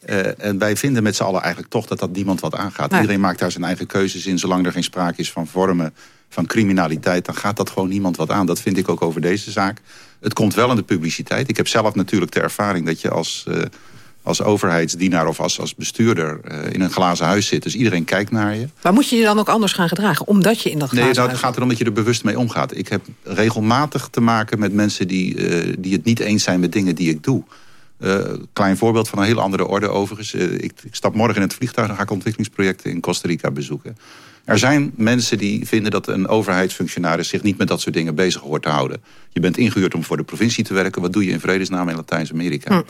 Eh, en wij vinden met z'n allen eigenlijk toch dat dat niemand wat aangaat. Nee. Iedereen maakt daar zijn eigen keuzes in. Zolang er geen sprake is van vormen van criminaliteit... dan gaat dat gewoon niemand wat aan. Dat vind ik ook over deze zaak. Het komt wel in de publiciteit. Ik heb zelf natuurlijk de ervaring dat je als... eh, als overheidsdienaar of als, als bestuurder eh, in een glazen huis zit. Dus iedereen kijkt naar je. Maar moet je je dan ook anders gaan gedragen? Omdat je in dat glazen Nee, dat huis gaat erom dat je er bewust mee omgaat. Ik heb regelmatig te maken met mensen die, eh, die het niet eens zijn met dingen die ik doe. Eh, klein voorbeeld van een heel andere orde overigens. Ik, ik stap morgen in het vliegtuig en ga ik ontwikkelingsprojecten in Costa Rica bezoeken. Er zijn mensen die vinden dat een overheidsfunctionaris zich niet met dat soort dingen bezig hoort te houden. Je bent ingehuurd om voor de provincie te werken. Wat doe je in vredesnaam in Latijns-Amerika?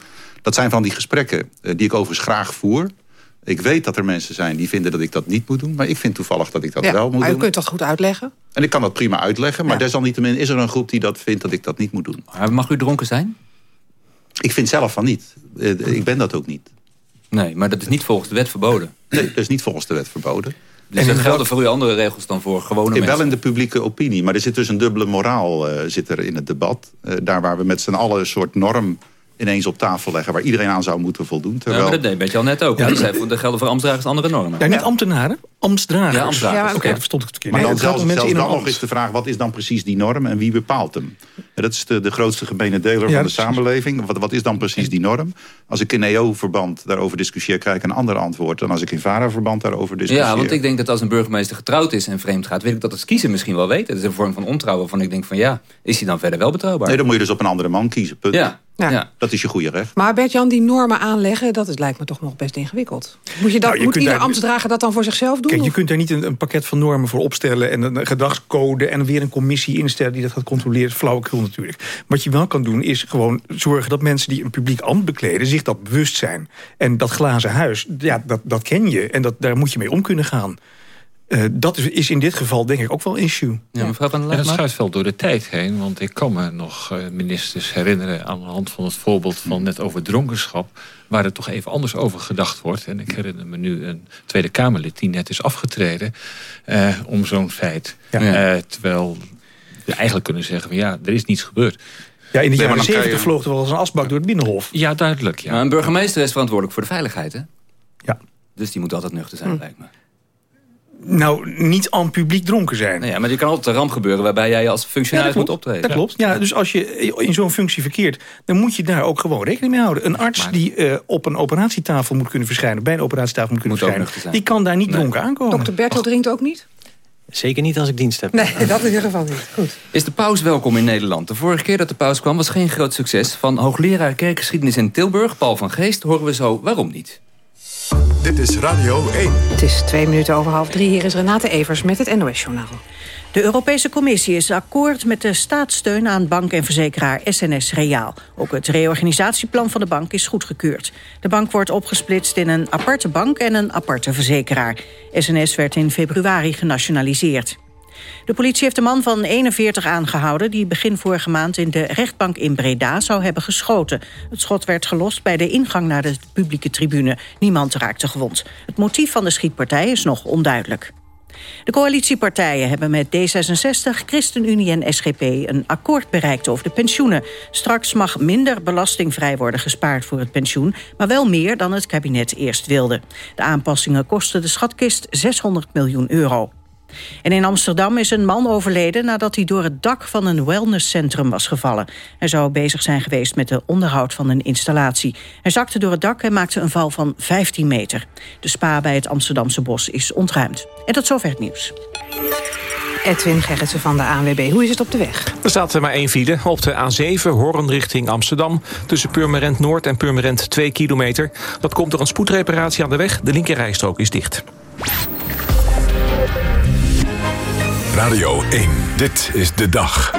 Dat zijn van die gesprekken eh, die ik overigens graag voer. Ik weet dat er mensen zijn die vinden dat ik dat niet moet doen. Maar ik vind toevallig dat ik dat Ja, wel moet maar je doen. kunt dat goed uitleggen. En ik kan dat prima uitleggen. Maar desalniettemin is er een groep die dat vindt dat ik dat niet moet doen. Mag u dronken zijn? Ik vind zelf van niet. Eh, Ik ben dat ook niet. Nee, maar dat is niet volgens de wet verboden. Nee, dat is niet volgens de wet verboden. Dus er gelden voor u andere regels dan voor gewone mensen? wel in de publieke opinie. Maar er zit dus een dubbele moraal eh, zit er in het debat. Eh, daar waar we met z'n allen een soort norm ineens op tafel leggen... waar iedereen aan zou moeten voldoen. Ja, Terwijl... maar dat deed Betje al net ook. Ja. Ja, die zei, voor- er gelden voor ambtsdragers andere normen. Ja, niet ambtenaren, ambtsdragers. Ja, ambtsdragers. Oké, dat verstond ik het verkeerd. Maar Nee, dan het gaat zelfs, zelfs in dan nog is de vraag, wat is dan precies die norm en wie bepaalt hem? En dat is de, de grootste gemene deler Ja, van de samenleving. Wat, wat is dan precies die norm? Als ik in EO-verband daarover discussieer, krijg ik een ander antwoord... dan als ik in VARA-verband daarover discussieer. Ja, want ik denk dat als een burgemeester getrouwd is en vreemd gaat... weet ik dat het kiezer misschien wel weet. Het is een vorm van ontrouw waarvan ik denk van ja, is hij dan verder wel betrouwbaar? Nee, dan moet je dus op een andere man kiezen, punt. Ja. Ja. Dat is je goede recht. Maar Bert-Jan, die normen aanleggen, dat is, lijkt me toch nog best ingewikkeld. Moet, je dat, Nou, je moet ieder daar- ambtsdrager dat dan voor zichzelf doen? Kijk, je of- kunt daar niet een, een pakket van normen voor opstellen... en een gedragscode en weer een commissie instellen... die dat gaat controleren. Flauwekul natuurlijk. Wat je wel kan doen, is gewoon zorgen dat mensen... die een publiek ambt bekleden, zich dat bewust zijn. En dat glazen huis, ja, dat, dat ken je. En dat, daar moet je mee om kunnen gaan. Eh, dat is, is in dit geval denk ik ook wel een issue. Ja, mevrouw van der En dat schuift wel door de tijd heen. Want ik kan me nog eh, ministers herinneren... aan de hand van het voorbeeld van net over dronkenschap... waar er toch even anders over gedacht wordt. En ik herinner me nu een Tweede Kamerlid die net is afgetreden... eh, om zo'n feit. Ja. Eh, terwijl we eigenlijk kunnen zeggen... van, ja, er is niets gebeurd. Ja, in de Nee, jaren dan kan je- 70 vloog er wel eens een asbak door het Binnenhof. Ja, duidelijk. Ja. Maar een burgemeester is verantwoordelijk voor de veiligheid, hè? Ja. Dus die moet altijd nuchter zijn, Hm. lijkt me. Nou, niet aan publiek dronken zijn. Nou ja, maar er kan altijd een ramp gebeuren waarbij jij als functionaris moet optreden. Dat klopt. Ja, dus als je in zo'n functie verkeert... dan moet je daar ook gewoon rekening mee houden. Een arts die eh, op een operatietafel moet kunnen verschijnen... bij een operatietafel moet kunnen Moet verschijnen... die kan daar niet dronken aankomen. Dokter Bertel drinkt ook niet? Zeker niet als ik dienst heb. Nee, dat in ieder geval niet. Goed. Is de paus welkom in Nederland? De vorige keer dat de paus kwam was geen groot succes. Van hoogleraar kerkgeschiedenis in Tilburg, Paul van Geest... horen we zo waarom niet. Dit is Radio 1. Het is twee minuten over half drie. Hier is Renate Evers met het NOS-journaal. De Europese Commissie is akkoord met de staatssteun aan bank en verzekeraar SNS Reaal. Ook het reorganisatieplan van de bank is goedgekeurd. De bank wordt opgesplitst in een aparte bank en een aparte verzekeraar. SNS werd in februari genationaliseerd. De politie heeft een man van 41 aangehouden... die begin vorige maand in de rechtbank in Breda zou hebben geschoten. Het schot werd gelost bij de ingang naar de publieke tribune. Niemand raakte gewond. Het motief van de schietpartij is nog onduidelijk. De coalitiepartijen hebben met D66, ChristenUnie en SGP... een akkoord bereikt over de pensioenen. Straks mag minder belastingvrij worden gespaard voor het pensioen... maar wel meer dan het kabinet eerst wilde. De aanpassingen kosten de schatkist 600 miljoen euro. En in Amsterdam is een man overleden nadat hij door het dak van een wellnesscentrum was gevallen. Hij zou bezig zijn geweest met de onderhoud van een installatie. Hij zakte door het dak en maakte een val van 15 meter. De spa bij het Amsterdamse bos is ontruimd. En tot zover het nieuws. Edwin Gerritsen van de ANWB. Hoe is het op de weg? Er staat er maar één file op de A7, Hoorn richting Amsterdam. Tussen Purmerend Noord en Purmerend 2 kilometer. Dat komt door een spoedreparatie aan de weg. De linkerrijstrook is dicht. Radio 1. Dit is de dag.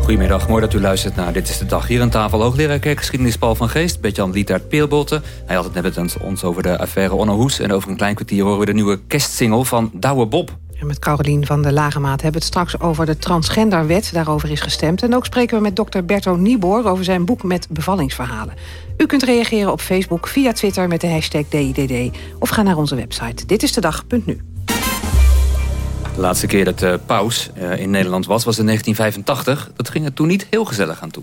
Goedemiddag, mooi dat u luistert naar Dit is de Dag. Hier aan tafel hoogleraar kerkgeschiedenis Paul van Geest... Bert-Jan Lietaert Peelbotte. Hij had het net met ons over de affaire Onno Hoes... en over een klein kwartier horen we de nieuwe kerstsingle van Douwe Bob. En met Carolien van der Lagemaat hebben we het straks over de transgenderwet. Daarover is gestemd. En ook spreken we met dokter Berto Nieboer over zijn boek met bevallingsverhalen. U kunt reageren op Facebook, via Twitter met de hashtag DIDD... of ga naar onze website ditistedag.nu. De laatste keer dat de paus eh, in Nederland was, was in 1985. Dat ging er toen niet heel gezellig aan toe.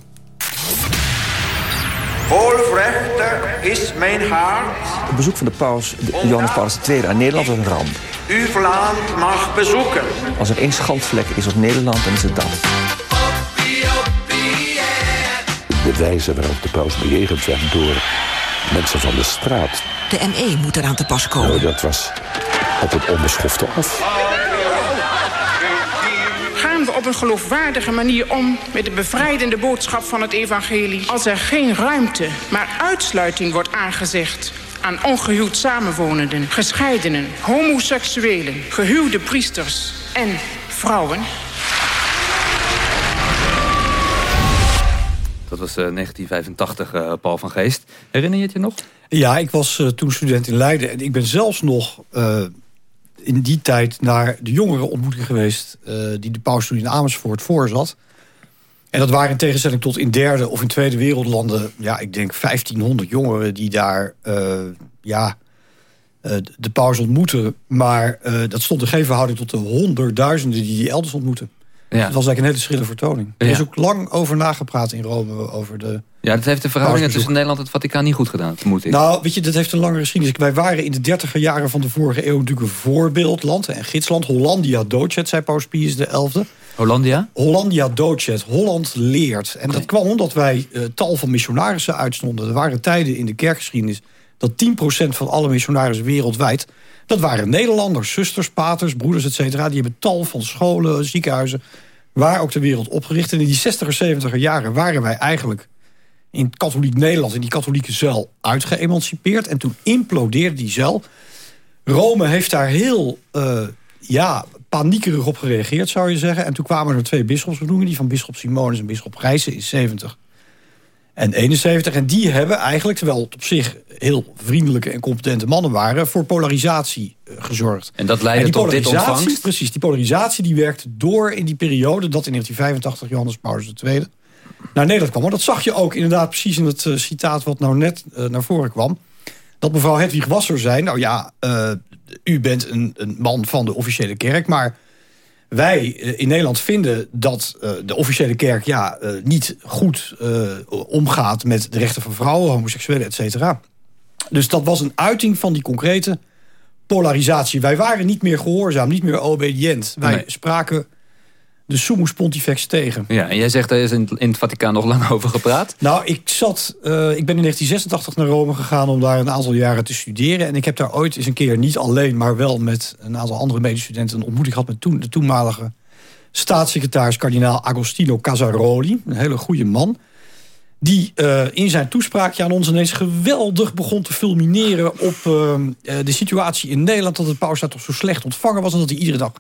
Volvrechter is mijn hart. Het bezoek van de paus, de Johannes Paulus II aan Nederland was een ramp. Uw land mag bezoeken. Als er één schandvlek is op Nederland, dan is het dat. De wijze waarop de paus bejegend werd door mensen van de straat. De ME moet eraan te pas komen. Nou, dat was op het onbeschofte af. Op een geloofwaardige manier om met de bevrijdende boodschap van het evangelie... als er geen ruimte, maar uitsluiting wordt aangezegd aan ongehuwd samenwonenden, gescheidenen, homoseksuelen, gehuwde priesters en vrouwen... Dat was eh, 1985, eh, Paul van Geest. Herinner je het je nog? Ja, ik was eh, toen student in Leiden. En ik ben zelfs nog eh, in die tijd naar de jongerenontmoeting geweest... eh, die de paus toen in Amersfoort voorzat. En dat waren in tegenstelling tot in derde of in tweede wereldlanden... ja, ik denk 1500 jongeren die daar eh, ja, eh, de paus ontmoeten. Maar dat stond in geen verhouding tot de honderdduizenden die die elders ontmoeten. Ja. Dat was eigenlijk een hele schrille vertoning. Er is ook lang over nagepraat in Rome over de... Ja, dat heeft de verhoudingen tussen Nederland en het Vaticaan niet goed gedaan, vermoed ik. Nou, weet je, dat heeft een lange geschiedenis. Wij waren in de dertiger jaren van de vorige eeuw natuurlijk een voorbeeldland en gidsland. Hollandia docet, zei Paus Pius XI. Hollandia? Hollandia docet, Holland leert. En dat kwam omdat wij eh, tal van missionarissen uitstonden. Er waren tijden in de kerkgeschiedenis dat 10% van alle missionarissen wereldwijd... dat waren Nederlanders, zusters, paters, broeders, et cetera. Die hebben tal van scholen, ziekenhuizen, waar ook de wereld opgericht. En in die 60er, 70er jaren waren wij eigenlijk in katholiek Nederland... in die katholieke zuil uitgeëmancipeerd. En toen implodeerde die zuil. Rome heeft daar heel eh, ja, paniekerig op gereageerd, zou je zeggen. En toen kwamen er twee bisschopsbenoemingen... die van bisschop Simonus en bisschop Gijssen in 70 en 71. En die hebben eigenlijk, terwijl het op zich heel vriendelijke en competente mannen waren... voor polarisatie eh, gezorgd. En dat leidde tot dit ontvangst? Precies, die polarisatie die werkte door in die periode... dat in 1985 Johannes Paulus II naar Nederland kwam. Maar dat zag je ook inderdaad precies in het eh, citaat... wat nou net eh, naar voren kwam. Dat mevrouw Hedwig Wasser zei... nou ja, u bent een, een man van de officiële kerk... maar wij eh, in Nederland vinden dat eh, de officiële kerk... Ja, eh, niet goed omgaat met de rechten van vrouwen, homoseksuelen, et cetera. Dus dat was een uiting van die concrete polarisatie. Wij waren niet meer gehoorzaam, niet meer obedient. Wij Nee. spraken de Summus Pontifex tegen. Ja, en jij zegt, er is in, in het Vaticaan nog lang (laughs) over gepraat. Nou, ik zat. eh, ik ben in 1986 naar Rome gegaan om daar een aantal jaren te studeren. En ik heb daar ooit eens een keer, niet alleen, maar wel met een aantal andere medestudenten, een ontmoeting gehad met toen, de toenmalige staatssecretaris kardinaal Agostino Casaroli. Een hele goede man. Die eh, in zijn toespraakje aan ons ineens geweldig begon te fulmineren op eh, eh, de situatie in Nederland. Dat het paus daar toch zo slecht ontvangen was. En dat hij iedere dag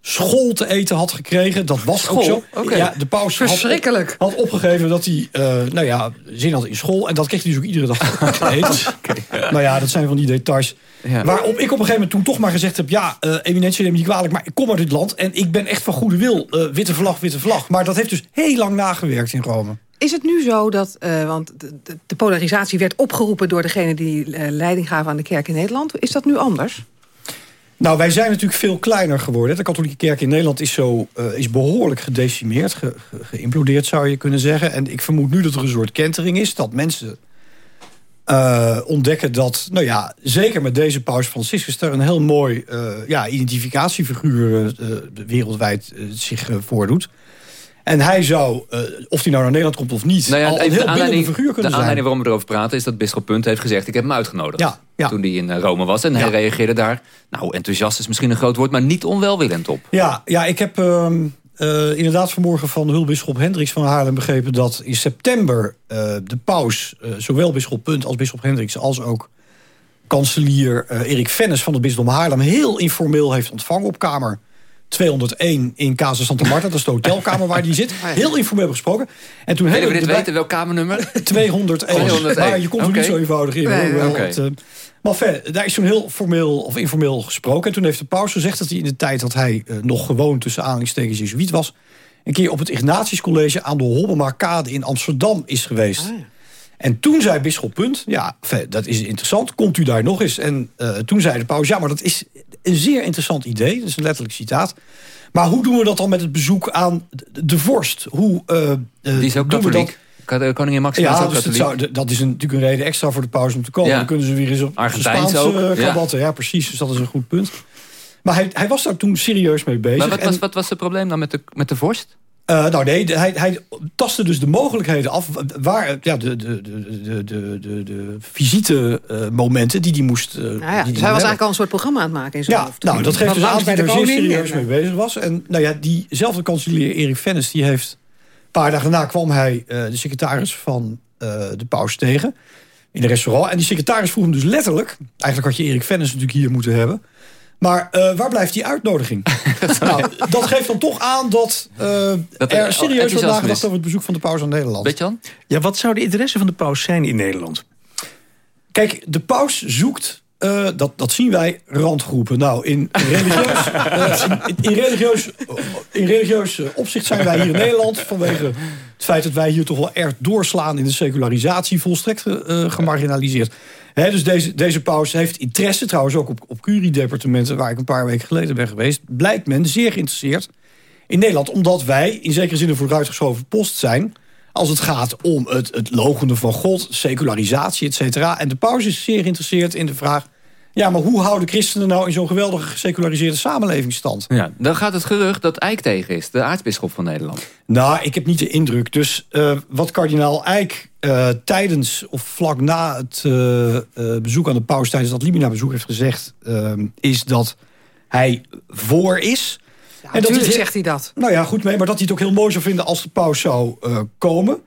school te eten had gekregen. Dat was ook School? zo. Oké. Ja, de paus had op- Verschrikkelijk. Had, opgegeven dat hij eh, nou ja, zin had in school. En dat kreeg hij dus ook iedere dag (laughs) te eten. Nou ja, dat zijn van die details. Ja. Waarop ik op een gegeven moment toen toch maar gezegd heb... ja, eh eminentie, neem me niet kwalijk, maar ik kom uit dit land... en ik ben echt van goede wil. Eh, witte vlag, witte vlag. Maar dat heeft dus heel lang nagewerkt in Rome. Is het nu zo dat, eh, want de, de- polarisatie werd opgeroepen... door degene die eh, leiding gaven aan de kerk in Nederland. Is dat nu anders? Nou, wij zijn natuurlijk veel kleiner geworden. De katholieke kerk in Nederland is, zo, eh, is behoorlijk gedecimeerd, ge, ge- geïmplodeerd zou je kunnen zeggen. En ik vermoed nu dat er een soort kentering is. Dat mensen eh, ontdekken dat, nou ja, zeker met deze paus Franciscus... er een heel mooi eh, ja, identificatiefiguur wereldwijd zich voordoet. En hij zou, eh, of hij nou naar Nederland komt of niet... Nou ja, al een heel de aanleiding, figuur de kunnen zijn. aanleiding waarom we erover praten... is dat Bisschop Punt heeft gezegd, ik heb hem uitgenodigd. Ja, ja. Toen hij in eh, Rome was. En hij reageerde daar, nou enthousiast is misschien een groot woord... maar niet onwelwillend op. Ja, ja ik heb ehm, eh, inderdaad vanmorgen van hulpbisschop Hendricks van Haarlem begrepen... dat in september de paus, zowel bisschop Punt als bisschop Hendricks... als ook kanselier Erik Vennis van het bisdom Haarlem... heel informeel heeft ontvangen op kamer 201 in Casa Santa Marta. Dat is de hotelkamer waar die zit. (laughs) Heel informeel gesproken. En toen Willen we hebben dit weten, welk kamernummer? (laughs) 201. 201. Maar je komt er niet zo eenvoudig in. Nee, het, eh, maar verder, daar is toen heel formeel of informeel gesproken. En toen heeft de paus gezegd dat hij in de tijd dat hij eh, nog gewoon tussen aanhalingstekens jezuïet was... een keer op het Ignatius College aan de Hobbemarkade in Amsterdam is geweest. En toen zei bisschop Punt, ja, dat is interessant, komt u daar nog eens? En eh, toen zei de paus, ja, maar dat is een zeer interessant idee. Dat is een letterlijk citaat. Maar hoe doen we dat dan met het bezoek aan de, vorst? Hoe, eh, eh, Die is ook doen we dat- katholiek. Ka- Koningin Maxima is ja, ook dus dat, katholiek. zou, dat is een, natuurlijk een reden extra voor de paus om te komen. Ja. Dan kunnen ze weer eens op Argentijns Spaanse eh, ja. kabatten. Ja. precies. Dus dat is een goed punt. Maar hij, hij was daar toen serieus mee bezig. Maar wat was, wat was het probleem dan met de, met de vorst? Eh, nou nee, hij, hij tastte dus de mogelijkheden af... waar ja, de, de, de, de, de, de, de visite eh, momenten die hij moest... eh, Nou ja, die hij dus was hebben. eigenlijk al een soort programma aan het maken in zijn Ja, hoofd. nou, dat geeft dus aan dat hij er zeer serieus en, mee bezig was. En nou ja, diezelfde kanselier Erik Vennis... die heeft een paar dagen na kwam hij eh, de secretaris van de paus tegen... in een restaurant. En die secretaris vroeg hem dus letterlijk... eigenlijk had je Erik Vennis natuurlijk hier moeten hebben... Maar eh, waar blijft die uitnodiging? (laughs) nou, dat geeft dan toch aan dat, eh, Dat er serieus wordt nagedacht over het bezoek van de paus aan Nederland. Jan? Ja, wat zou de interesse van de paus zijn in Nederland? Kijk, de paus zoekt, eh, dat, dat zien wij, randgroepen. Nou, in religieus, in, in religieus, in religieus opzicht zijn wij hier in Nederland... vanwege het feit dat wij hier toch wel erg doorslaan... in de secularisatie, volstrekt eh, gemarginaliseerd. Dus deze, deze paus heeft interesse, trouwens ook op, op curie-departementen... waar ik een paar weken geleden ben geweest... blijkt men zeer geïnteresseerd in Nederland. Omdat wij in zekere zin een vooruitgeschoven post zijn... als het gaat om het, het logenen van God, secularisatie, et cetera. En de paus is zeer geïnteresseerd in de vraag... ja, maar hoe houden christenen nou in zo'n geweldige geseculariseerde samenleving stand? Ja, dan gaat het gerucht dat Eijk tegen is, de aartsbisschop van Nederland. Nou, ik heb niet de indruk. Dus eh, wat kardinaal Eijk eh, tijdens of vlak na het eh, eh, bezoek aan de paus... tijdens dat Libina-bezoek heeft gezegd... is dat hij voor is... Ja, natuurlijk zegt hij dat. Nou ja, goed mee. Maar dat hij het ook heel mooi zou vinden als de paus zou eh, komen.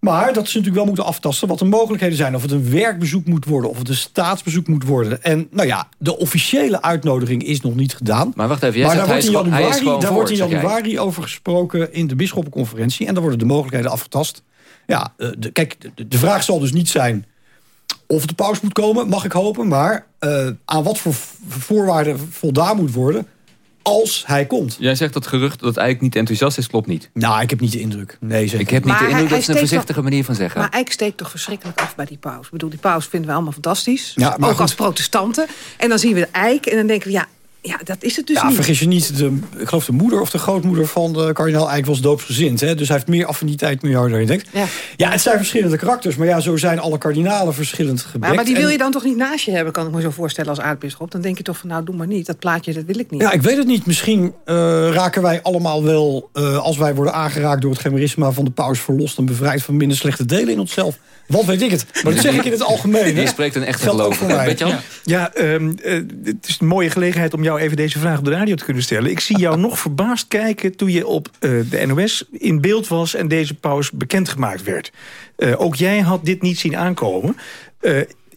Maar dat ze natuurlijk wel moeten aftasten wat de mogelijkheden zijn. Of het een werkbezoek moet worden, of het een staatsbezoek moet worden. En nou ja, de officiële uitnodiging is nog niet gedaan. Maar wacht even, jij maar zegt daar hij wordt is in januari, daar voor, wordt in januari over gesproken in de bisschoppenconferentie. En daar worden de mogelijkheden afgetast. Ja, eh, de, kijk, de, de vraag zal dus niet zijn of de paus moet komen, mag ik hopen. Maar eh, aan wat voor voorwaarden voldaan moet worden als hij komt. Jij zegt dat gerucht dat Eijk niet enthousiast is, klopt niet. Nou, ik heb niet de indruk. Nee, zeker. Ik heb niet Maar de hij- indruk hij dat is een voorzichtige toch- manier van zeggen. Maar Eijk steekt toch verschrikkelijk af bij die paus. Ik bedoel, die paus vinden we allemaal fantastisch. Ja, maar ook goed. als protestanten. En dan zien we de Eik en dan denken we, ja, ja dat is het dus ja, niet. vergis je niet. De, ik geloof de moeder of de grootmoeder van de kardinaal Eijk was doopsgezind. Hè? Dus hij heeft meer affiniteit met jou dan je denkt. Ja. Ja, het zijn verschillende karakters. Maar ja, zo zijn alle kardinalen verschillend gebekt. Maar, maar die wil En- je dan toch niet naast je hebben, kan ik me zo voorstellen als aartsbisschop. Dan denk je toch van, nou, doe maar niet. Dat plaatje, dat wil ik niet. Ja, ik weet het niet. Misschien eh, raken wij allemaal wel, eh, als wij worden aangeraakt door het chimerisma van de paus verlost en bevrijd van minder slechte delen in onszelf. Wat weet ik het? Maar dat zeg ik in het algemeen. Je spreekt een echte mij. Bert-Jan? Ja, ehm, eh, het is een mooie gelegenheid om jou even deze vraag op de radio te kunnen stellen. Ik zie jou nog verbaasd kijken toen je op eh, de NOS in beeld was... en deze paus bekendgemaakt werd. Eh, ook jij had dit niet zien aankomen.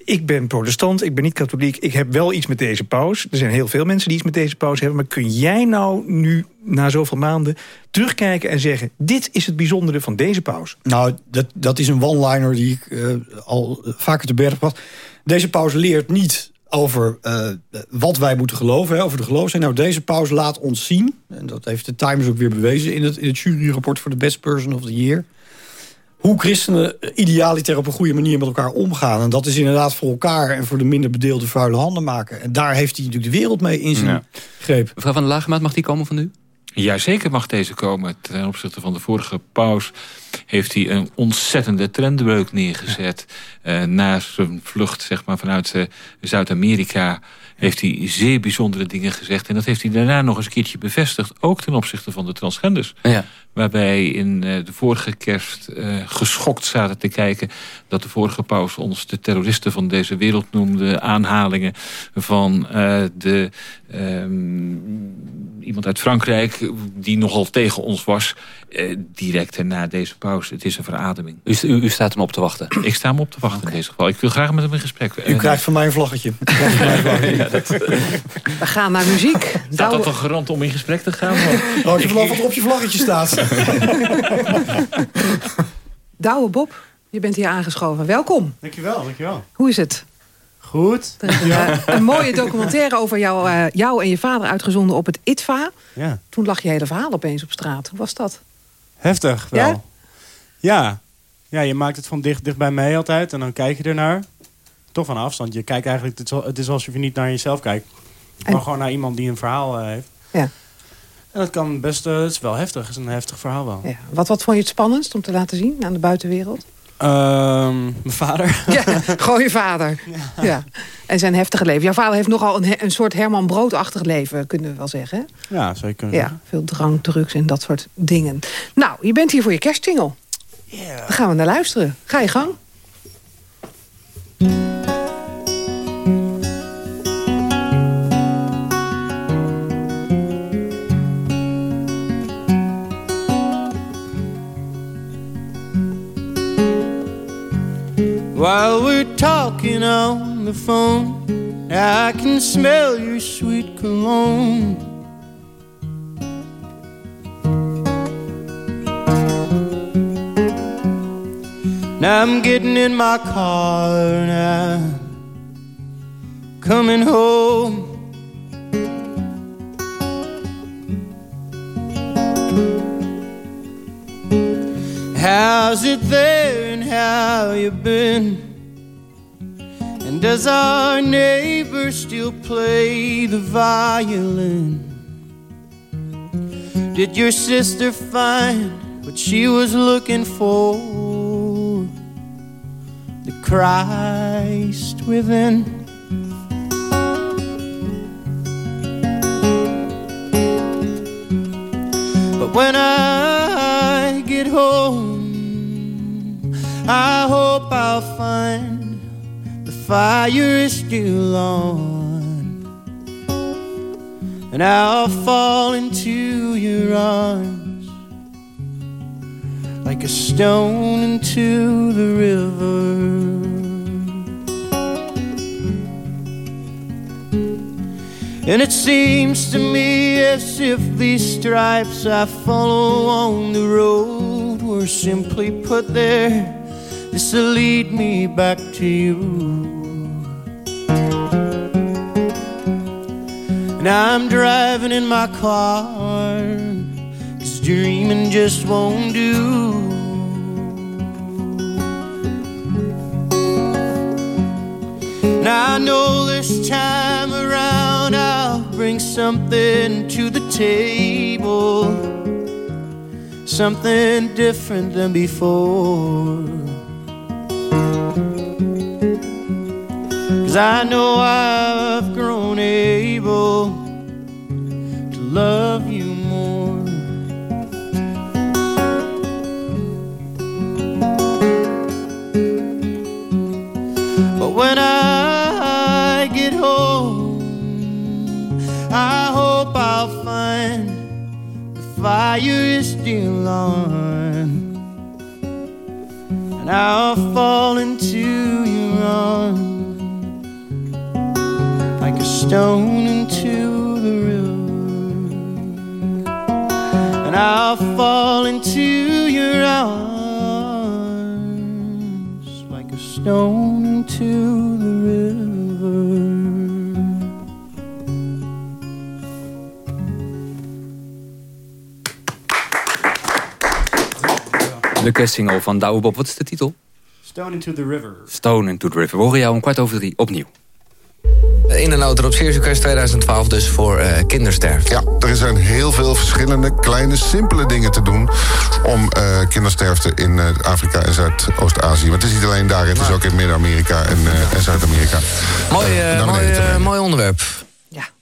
Ik ben protestant, ik ben niet katholiek. Ik heb wel iets met deze paus. Er zijn heel veel mensen die iets met deze paus hebben. Maar kun jij nou nu, na zoveel maanden, terugkijken en zeggen... dit is het bijzondere van deze paus? Nou, dat, dat is een one-liner die ik eh, al vaker te berg gehad. Deze paus leert niet over eh, wat wij moeten geloven, hè, over de geloof. Nou, deze paus laat ons zien, en dat heeft de Times ook weer bewezen... in het, in het juryrapport voor de Best Person of the Year... hoe christenen idealiter op een goede manier met elkaar omgaan. En dat is inderdaad voor elkaar en voor de minder bedeelde vuile handen maken. En daar heeft hij natuurlijk de wereld mee in zijn Ja. greep. Mevrouw van der Lagemaat, mag die komen van u? Jazeker mag deze komen. Ten opzichte van de vorige paus heeft hij een ontzettende trendbreuk neergezet. Eh, na zijn vlucht zeg maar, vanuit eh, Zuid-Amerika heeft hij zeer bijzondere dingen gezegd. En dat heeft hij daarna nog eens een keertje bevestigd. Ook ten opzichte van de transgenders. Ja. Waarbij in eh, de vorige kerst eh, geschokt zaten te kijken... dat de vorige paus ons de terroristen van deze wereld noemde. Aanhalingen van eh, de, ehm, iemand uit Frankrijk... die nogal tegen ons was. eh, direct na deze paus. Het is een verademing. U, u, u staat hem op te wachten? (clears throat) Ik sta hem op te wachten in deze geval. Ik wil graag met hem in gesprek. U krijgt van mij een vlaggetje. U krijgt van mij een vlaggetje. (laughs) Ja, dat, We gaan naar muziek. staat dat een garant om in gesprek te gaan? (laughs) Oh, je vanaf wat er op je vlaggetje staat. (laughs) (laughs) Douwe Bob, je bent hier aangeschoven. Welkom. Dankjewel, dankjewel. Hoe is het? Goed. Er een, eh, een mooie documentaire over jou, eh, jou en je vader uitgezonden op het ITVA. Ja. Toen lag je hele verhaal opeens op straat. Hoe was dat? Heftig wel. Ja? Ja? Ja, je maakt het van dicht, dicht bij mij altijd en dan kijk je ernaar. Toch van afstand. Je kijkt eigenlijk, het is, al- het is alsof je niet naar jezelf kijkt. Maar gewoon naar iemand die een verhaal eh, heeft. Ja. En dat kan best, het is wel heftig. Het is een heftig verhaal wel. Ja. Wat, wat vond je het spannendst om te laten zien aan de buitenwereld? Ehm, mijn vader. Ja, (laughs) gewoon je vader. Ja. En zijn heftige leven. Jouw vader heeft nogal een, een soort Herman Brood-achtig leven, kunnen we wel zeggen. Ja, kunnen Ja, veel drank, drugs en dat soort dingen. Nou, je bent hier voor je kerstsingle. Daar gaan we naar luisteren. Ga je gang. While we're talking on the phone, I can smell your sweet cologne. Now I'm getting in my car now, coming home. How's it there and how you been? And does our neighbor still play the violin? Did your sister find what she was looking for? The Christ within. But when I get home, I hope I'll find the fire is still on. And I'll fall into your arms like a stone into the river. And it seems to me as if these stripes I follow on the road were simply put there. This'll lead me back to you. And I'm driving in my car, cause dreaming just won't do. Now I know this time around I'll bring something to the table, something different than before. Cause I know I've grown able to love you more. But when I get home, I hope I'll find the fire is still on. Kerstsingle van Douwe Bob. Wat is de titel? Stone into the river. Stone into the River. We horen jou om kwart over drie opnieuw. In en out op Request 2012 dus voor eh kindersterfte. Ja, er zijn heel veel verschillende kleine, simpele dingen te doen... om eh, kindersterfte in eh, Afrika en Zuidoost-Azië. Want het is niet alleen daar, het is ook in Midden-Amerika en, eh, en Zuid-Amerika. Mooi, mooi, mooi onderwerp.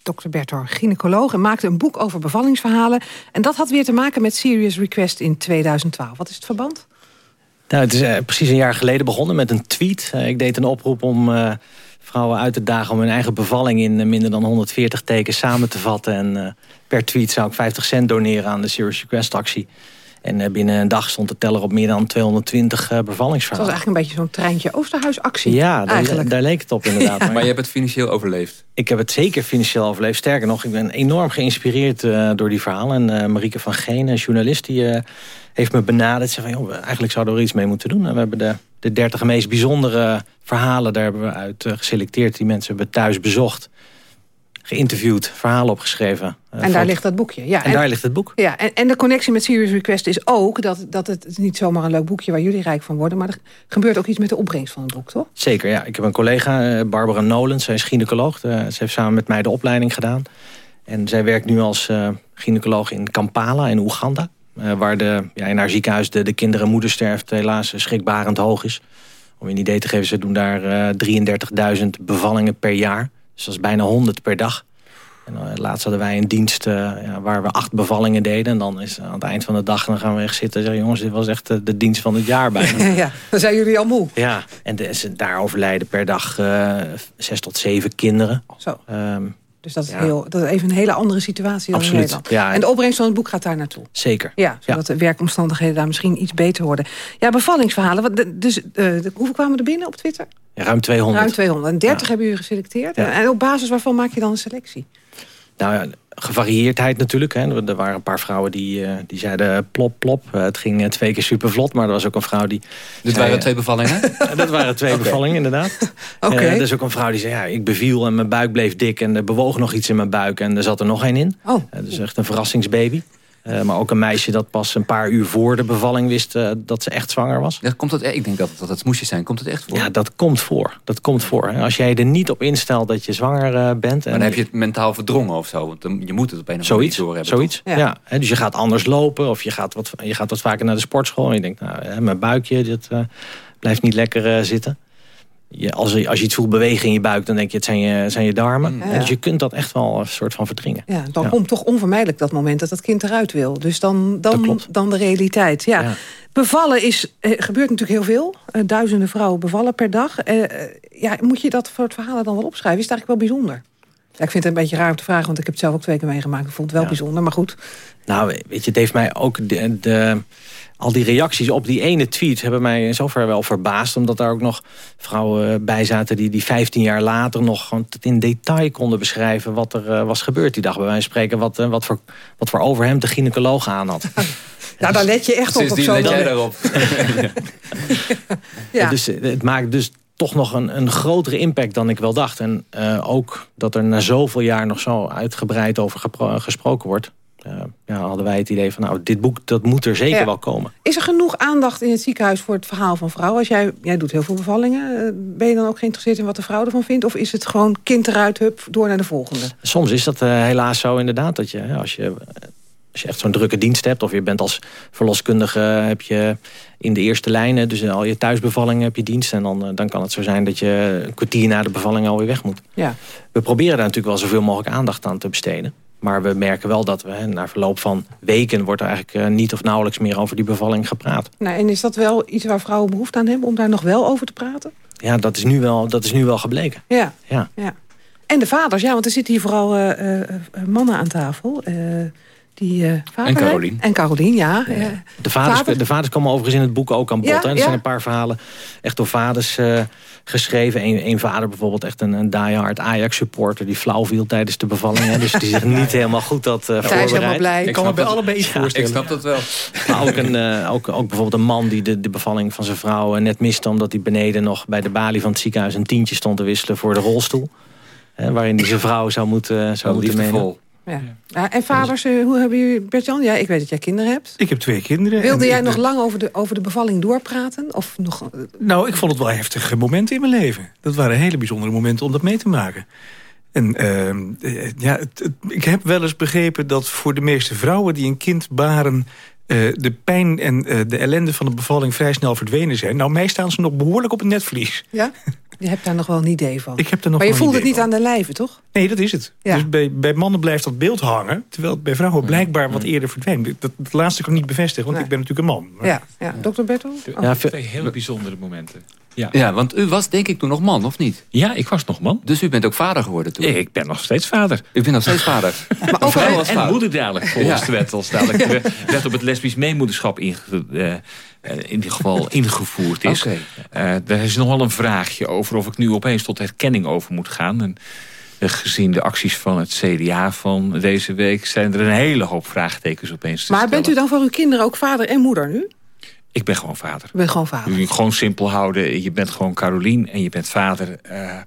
Dokter Bertor, gynaecoloog en maakte een boek over bevallingsverhalen. En dat had weer te maken met Serious Request in 2012. Wat is het verband? Nou, het is eh, precies een jaar geleden begonnen met een tweet. Eh, ik deed een oproep om eh, vrouwen uit te dagen... om hun eigen bevalling in minder dan 140 tekens samen te vatten. En per tweet zou ik 50 cent doneren aan de Serious Request actie. En eh, binnen een dag stond de teller op meer dan 220 eh, Het was bevallingsverhalen. eigenlijk een beetje zo'n treintje Oosterhuisactie. Ja, daar, eigenlijk. daar leek het op (laughs) inderdaad. Ja. Maar je hebt het financieel overleefd. Ik heb het zeker financieel overleefd. Sterker nog, ik ben enorm geïnspireerd eh, door die verhalen. En eh, Marieke van Geen, een journalist, die eh, heeft me benaderd. Ze zei van, joh, we- eigenlijk zouden we er iets mee moeten doen. En we hebben de, de 30 meest bijzondere verhalen... daar hebben we uit geselecteerd. Die mensen hebben thuis bezocht. Geïnterviewd, verhalen opgeschreven. eh, En daar ligt dat boekje. Ja, En daar ligt het boek. Ja, en, en de connectie met Serious Request is ook... Dat, dat het, niet zomaar een leuk boekje waar jullie rijk van worden... maar er gebeurt ook iets met de opbrengst van het boek, toch? Zeker, ja. Ik heb een collega, eh, Barbara Nolens. Zij is gynaecoloog. Eh, ze heeft samen met mij de opleiding gedaan. En zij werkt nu als eh gynaecoloog in Kampala in Oeganda. Waar de, ja, in haar ziekenhuis de, de kinderen- helaas schrikbarend hoog is. Om je een idee te geven, ze doen daar eh 33.000 bevallingen per jaar. Dus dat is bijna 100 per dag. En eh, laatst hadden wij een dienst eh, ja, waar we acht bevallingen deden. En dan is aan het eind van de dag dan gaan we echt zitten en zeggen... jongens, dit was echt eh, de dienst van het jaar bijna. (laughs) ja, dan zijn jullie al moe. Ja, en de, daar overlijden per dag zes tot zeven kinderen. Zo. Ehm, Dus dat is, Ja. heel, dat is even een hele andere situatie dan in Absoluut, Nederland. ja. En de opbrengst van het boek gaat daar naartoe. zeker. Ja, zodat de werkomstandigheden daar misschien iets beter worden. Ja, bevallingsverhalen. Wat, dus, de- hoeveel kwamen er binnen op Twitter? Ja, ruim 200. Ruim 200. En 30 hebben jullie geselecteerd. En op basis waarvan maak je dan een selectie? Nou ja, gevarieerdheid natuurlijk. Hè. Er waren een paar vrouwen die, eh, die zeiden plop, plop. Eh, het ging eh, twee keer super vlot, maar er was ook een vrouw die... Dit zei, waren eh, twee bevallingen? (laughs) dat waren twee (laughs) bevallingen, inderdaad. (laughs) Oké. Eh, er is ook een vrouw die zei, ja, ik beviel en mijn buik bleef dik... en er bewoog nog iets in mijn buik en er zat er nog één in. Oh. Eh, dus echt een verrassingsbaby. Eh, maar ook een meisje dat pas een paar uur voor de bevalling wist eh, dat ze echt zwanger was. Ja, komt dat, ik denk dat dat, dat smoesjes zijn. Komt het echt voor? Ja, dat komt voor. Dat komt voor. hè. Als jij er niet op instelt dat je zwanger eh, bent... Maar dan heb je het mentaal verdrongen of zo. Want dan, je moet het op een of andere Zoiets, manier doorhebben. zoiets. toch? Ja. hè, dus je gaat anders lopen of je gaat wat, je gaat wat vaker naar de sportschool. En je denkt, nou, hè, mijn buikje dat, blijft niet lekker zitten. Je, als, je, als je iets voelt bewegen in je buik, dan denk je, het zijn je, zijn je darmen. Mm. Ja. Dus je kunt dat echt wel een soort van verdringen. Ja, dan Ja. komt toch onvermijdelijk dat moment dat het kind eruit wil. Dus dan, dan, dan de realiteit. Ja. Ja. Bevallen is, eh, gebeurt natuurlijk heel veel. Eh, duizenden vrouwen bevallen per dag. Eh, ja, moet je dat soort verhalen dan wel opschrijven? Is het eigenlijk wel bijzonder? Ja, ik vind het een beetje raar om te vragen, want ik heb het zelf ook twee keer meegemaakt. Ik vond het wel bijzonder, maar goed. Nou, weet je, het heeft mij ook... De, de, al die reacties op die ene tweet hebben mij in zover wel verbaasd. Omdat daar ook nog vrouwen eh, bij zaten die, die 15 jaar later nog gewoon in detail konden beschrijven wat er eh, was gebeurd die dag. Bij wijze van spreken wat, eh, wat, voor, wat voor overhemd de gynaecoloog aan had. (laughs) Nou, daar let je echt op. op zo'n let jij daarop. (laughs) Ja. Dus het maakt dus toch nog een, een grotere impact dan ik wel dacht. En eh, ook dat er na zoveel jaar nog zo uitgebreid over gesproken wordt. Eh, ja, hadden wij het idee van, nou, dit boek dat moet er zeker Ja. wel komen. Is er genoeg aandacht in het ziekenhuis voor het verhaal van vrouwen? Als jij, jij doet heel veel bevallingen. eh, Ben je dan ook geïnteresseerd in wat de vrouw ervan vindt? Of is het gewoon kind eruit, hup, door naar de volgende? Soms is dat eh, helaas zo inderdaad. Dat je, als, je, als je echt zo'n drukke dienst hebt... of je bent als verloskundige heb je in de eerste lijnen... dus al je thuisbevallingen heb je dienst... en dan, dan kan het zo zijn dat je een kwartier na de bevalling alweer weg moet. Ja. We proberen daar natuurlijk wel zoveel mogelijk aandacht aan te besteden. Maar we merken wel dat we, na verloop van weken... wordt er eigenlijk eh, niet of nauwelijks meer over die bevalling gepraat. Nou, en is dat wel iets waar vrouwen behoefte aan hebben... om daar nog wel over te praten? Ja, dat is nu wel, dat is nu wel gebleken. Ja. Ja. ja. En de vaders, ja, want er zitten hier vooral eh, eh, mannen aan tafel. eh, die, eh, vader, En? Carolien. En Carolien, ja. eh, De vaders, Vader? de vaders komen overigens in het boek ook aan bod. Ja, hè. Er ja. zijn een paar verhalen echt door vaders eh, geschreven. Eén één vader bijvoorbeeld, echt een, een diehard Ajax-supporter... die flauw viel tijdens de bevalling. Hè. Dus die zich (laughs) niet helemaal goed had uh, voorbereid. Ik kan me bij allebei iets voorstellen. Ik snap dat wel. Maar ook, een, eh, ook, ook bijvoorbeeld een man die de, de bevalling van zijn vrouw eh, net miste... omdat hij beneden nog bij de balie van het ziekenhuis... een tientje stond te wisselen voor de rolstoel. Hè, waarin hij zijn vrouw zou moeten, zou moeten meenemen. Ja. Ja, en vaders, eh, hoe hebben jullie... Bert-Jan, ja, ik weet dat jij kinderen hebt. Ik heb twee kinderen. Wilde jij nog lang over de, over de bevalling doorpraten? Of nog... eh, Nou, ik vond het wel heftige momenten in mijn leven. Dat waren hele bijzondere momenten om dat mee te maken. En ehm, eh, ja, het- het- ik heb wel eens begrepen dat voor de meeste vrouwen die een kind baren... de pijn en de ellende van de bevalling vrij snel verdwenen zijn. Nou, mij staan ze nog behoorlijk op het netvlies. Ja? (laughs) Je hebt daar nog wel een idee van. Ik heb nog maar je voelt het niet aan de lijve, toch? Nee, dat is het. Ja. Dus bij, bij mannen blijft dat beeld hangen... terwijl het bij vrouwen blijkbaar wat eerder verdwijnt. Dat, dat laatste kan ik niet bevestigen, want ik ben natuurlijk een man. Maar- Ja, ja. dokter Berto? Ja, twee hele bijzondere momenten. Ja. Ja, want u was denk ik toen nog man, of niet? Ja, ik was nog man. Dus u bent ook vader geworden toen? Ik ben nog steeds vader. U bent nog steeds vader? (laughs) Maar ook vrouw als en vader. moeder dadelijk, volgens Ja. de wet. Als dadelijk (laughs) de wet op het lesbisch meemoederschap inge, eh, eh, in ieder geval (laughs) ingevoerd is. Oké. Eh, daar is nog wel een vraagje over of ik nu opeens tot herkenning over moet gaan. En, gezien de acties van het CDA van deze week... zijn er een hele hoop vraagtekens opeens te Maar stellen. bent u dan voor uw kinderen ook vader en moeder nu? Ik ben gewoon vader. U bent gewoon vader. Je gewoon simpel houden. Je bent gewoon Carolien en je bent vader. eh,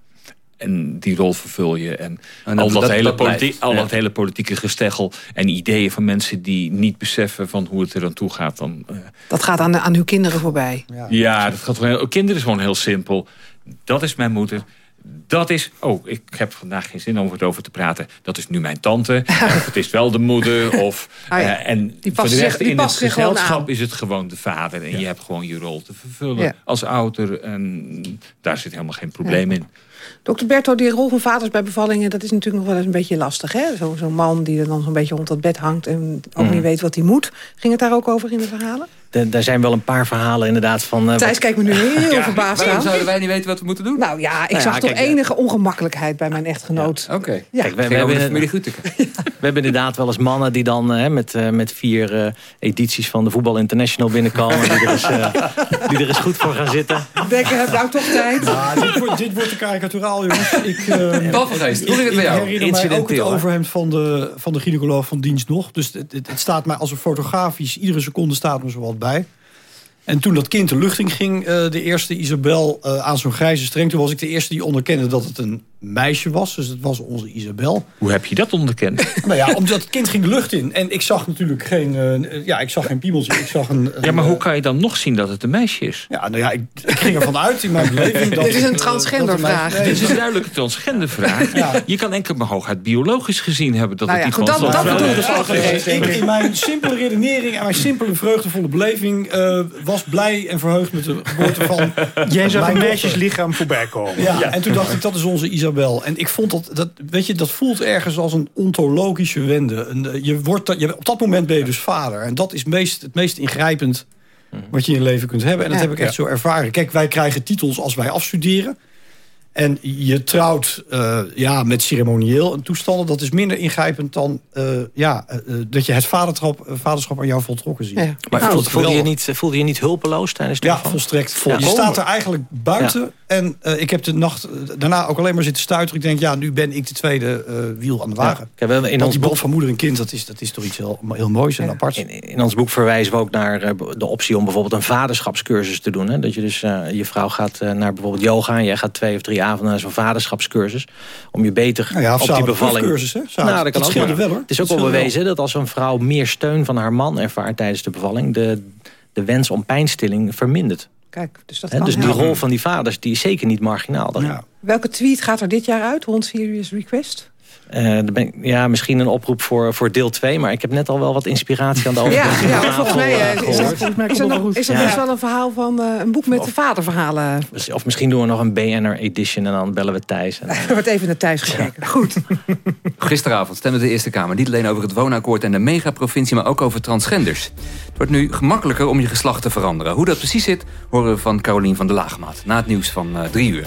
en die rol vervul je. En, En al, dat- hele dat blijft, politiek, al ja. dat hele politieke gesteggel en ideeën van mensen die niet beseffen van hoe het er aan toe gaat. Dan, eh, Dat gaat aan, de- aan uw kinderen voorbij. ja. dat gaat gewoon heel, kinderen is gewoon heel simpel. Dat is mijn moeder. Dat is, oh, ik heb vandaag geen zin om het over te praten. Dat is nu mijn tante. of het is wel de moeder. Of, (laughs) Ah ja, en die voor past de rest zich- die in het gezelschap is het gewoon de vader. En je hebt gewoon je rol te vervullen Ja. als ouder. En daar zit helemaal geen probleem in. Dokter Berto, die rol van vaders bij bevallingen... dat is natuurlijk nog wel eens een beetje lastig. hè? Zo- Zo'n man die er dan zo'n beetje rond dat bed hangt... en ook Mm. niet weet wat hij moet. Ging het daar ook over in de verhalen? Da- daar zijn wel een paar verhalen inderdaad van... eh, Thijs wat- kijkt me nu (laughs) heel Ja, verbaasd Waarom aan. zouden wij niet weten wat we moeten doen? Nou ja, ik Nou ja, zag toch kijk, enige ongemakkelijkheid bij mijn echtgenoot. Oké. Ja. Kijk, we, we de hebben, familie Groeteke. (laughs) we hebben inderdaad wel eens mannen die dan eh, met, eh, met vier eh, edities van de Voetbal International binnenkomen. die, er eens, eh, (laughs) die er eens goed voor gaan zitten. Dekker, heb nou toch tijd? Ja, dit, wordt, dit wordt de jongens. (laughs) Ik, eh, Paul van Geest, hoe ging het ik bij jou? herinner mij ook het overhemd van de, van de gynaecoloog van dienst nog. Dus het, het, het staat mij als een fotografisch, iedere seconde staat me zo wat bij. En toen dat kind de lucht in ging, eh, de eerste Isabel eh, aan zo'n grijze streng... toen was ik de eerste die onderkende dat het een meisje was. Dus het was onze Isabel. Hoe heb je dat onderkend? (laughs) Nou ja, omdat het kind ging de lucht in. En ik zag natuurlijk geen, eh, ja, ik zag geen piemeltje. Ik zag een, Ja, maar een, hoe kan je dan nog zien dat het een meisje is? Ja, nou ja, ik, ik ging ervan uit in mijn (laughs) beleving... Dat, Dit is een transgendervraag. dat een meisje- Dit is een duidelijke transgendervraag. Je kan enkel maar hooguit biologisch gezien hebben dat Nou het ja, goed, gewoon dat- dat ook. Ik, in mijn simpele redenering en mijn simpele vreugdevolle (laughs) beleving... eh, was blij en verheugd met de geboorte van (laughs) Jij zag mijn een meisjeslichaam voorbij komen. Ja, en toen dacht ik, dat is onze Isabel. En ik vond dat, dat weet je, dat voelt ergens als een ontologische wende. Een, eh, je wordt, dat- je, op dat moment ben je dus vader. En dat is meest, het meest ingrijpend wat je in je leven kunt hebben. En dat Ja. heb ik echt zo ervaren. Kijk, wij krijgen titels als wij afstuderen. En je trouwt eh, ja, met ceremonieel en toestanden. Dat is minder ingrijpend dan eh, ja, eh, dat je het vaderschap, vaderschap aan jou voltrokken ziet. Ja. Maar Nou, voelde, voelde, je niet, voelde je niet hulpeloos tijdens de Ja, volstrekt. Volkomen. Je staat er eigenlijk buiten. En eh, ik heb de nacht daarna ook alleen maar zitten stuiteren. Ik denk, ja, nu ben ik de tweede eh, wiel aan de wagen. Kijk, hebben in Want ons die boek van moeder en kind, dat is, dat is toch iets heel, heel moois en aparts. In, in ons boek verwijzen we ook naar eh, de optie om bijvoorbeeld een vaderschapscursus te doen. Hè? Dat je dus, eh, je vrouw gaat eh, naar bijvoorbeeld yoga en jij gaat twee of drie avonden naar zo'n vaderschapscursus. Om je beter Nou ja, of op die bevalling... proefcursus, hè? Nou, dat kan Dat ook. wel, hoor. Het is ook wel wel. bewezen dat als een vrouw meer steun van haar man ervaart tijdens de bevalling, de, de wens om pijnstilling vermindert. Kijk, dus dat dus die rol van die vaders die is zeker niet marginaal. Ja. Welke tweet gaat er dit jaar uit rond Serious Request? Eh, dan ben ik- ja, misschien een oproep voor, voor deel 2, maar ik heb net al wel wat inspiratie aan de Ja, overkant ja van de maar volgens mij eh, eh, is gehoord. er, is er, nog, is er Ja. best wel een verhaal van eh, een boek met de vaderverhalen. Of misschien doen we nog een BNR edition en dan bellen we Thijs. En, Er (laughs) wordt even naar Thijs gekeken. Goed. (laughs) Gisteravond stemde de Eerste Kamer niet alleen over het woonakkoord en de megaprovincie, maar ook over transgenders. Het wordt nu gemakkelijker om je geslacht te veranderen. Hoe dat precies zit, horen we van Carolien van der Lagemaat. Na het nieuws van eh, drie uur.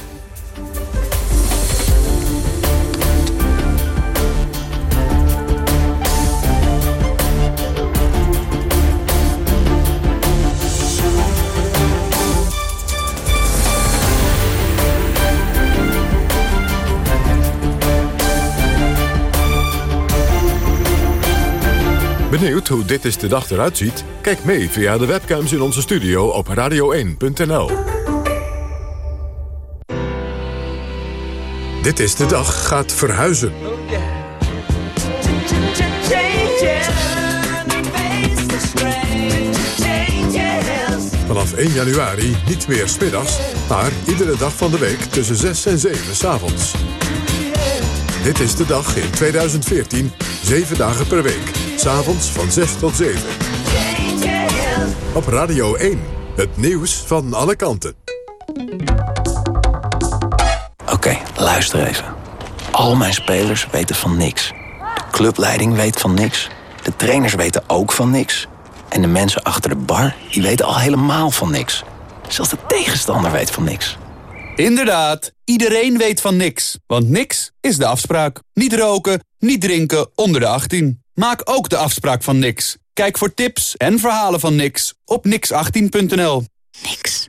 Benieuwd hoe dit is de dag eruit ziet? Kijk mee via de webcams in onze studio op radio1.nl. Dit is de dag gaat verhuizen. Vanaf 1 januari niet meer smiddags, maar iedere dag van de week tussen 6 en 7 's avonds. Dit is de dag in 2014, 7 dagen per week. S'avonds van 6 tot 7. Op Radio 1, het nieuws van alle kanten. Oké, luister even. Al mijn spelers weten van niks. De clubleiding weet van niks. De trainers weten ook van niks. En de mensen achter de bar, die weten al helemaal van niks. Zelfs de tegenstander weet van niks. Inderdaad, iedereen weet van niks. Want niks is de afspraak. Niet roken, niet drinken onder de 18. Maak ook de afspraak van niks. Kijk voor tips en verhalen van niks op nix18.nl. Niks.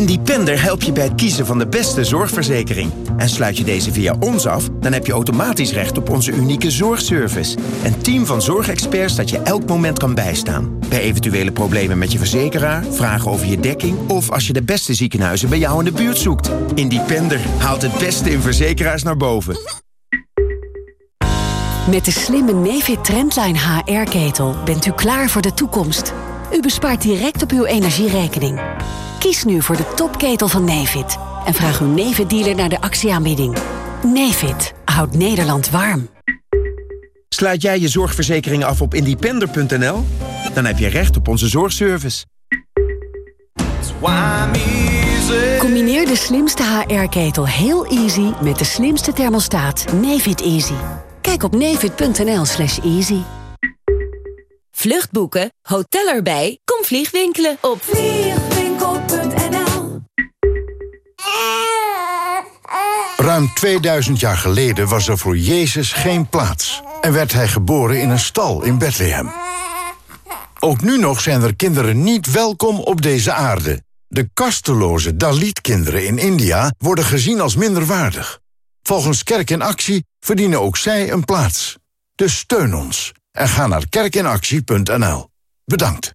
Independer helpt je bij het kiezen van de beste zorgverzekering. En sluit je deze via ons af, dan heb je automatisch recht op onze unieke zorgservice. Een team van zorgexperts dat je elk moment kan bijstaan. Bij eventuele problemen met je verzekeraar, vragen over je dekking... of als je de beste ziekenhuizen bij jou in de buurt zoekt. Independer haalt het beste in verzekeraars naar boven. Met de slimme Nefit Trendline HR-ketel bent u klaar voor de toekomst. U bespaart direct op uw energierekening. Kies nu voor de topketel van Nevid. En vraag uw Nevid-dealer naar de actieaanbieding. Nevid houdt Nederland warm. Sluit jij je zorgverzekering af op independer.nl? Dan heb je recht op onze zorgservice. Combineer de slimste HR-ketel heel easy met de slimste thermostaat Nevid Easy. Kijk op nevid.nl slash easy. Vluchtboeken, hotel erbij, kom vliegwinkelen op vliegwinkel.nl Ruim 2000 jaar geleden was er voor Jezus geen plaats... en werd hij geboren in een stal in Bethlehem. Ook nu nog zijn er kinderen niet welkom op deze aarde. De kasteloze Dalit-kinderen in India worden gezien als minderwaardig. Volgens Kerk in Actie verdienen ook zij een plaats. Dus steun ons en ga naar kerkinactie.nl. Bedankt.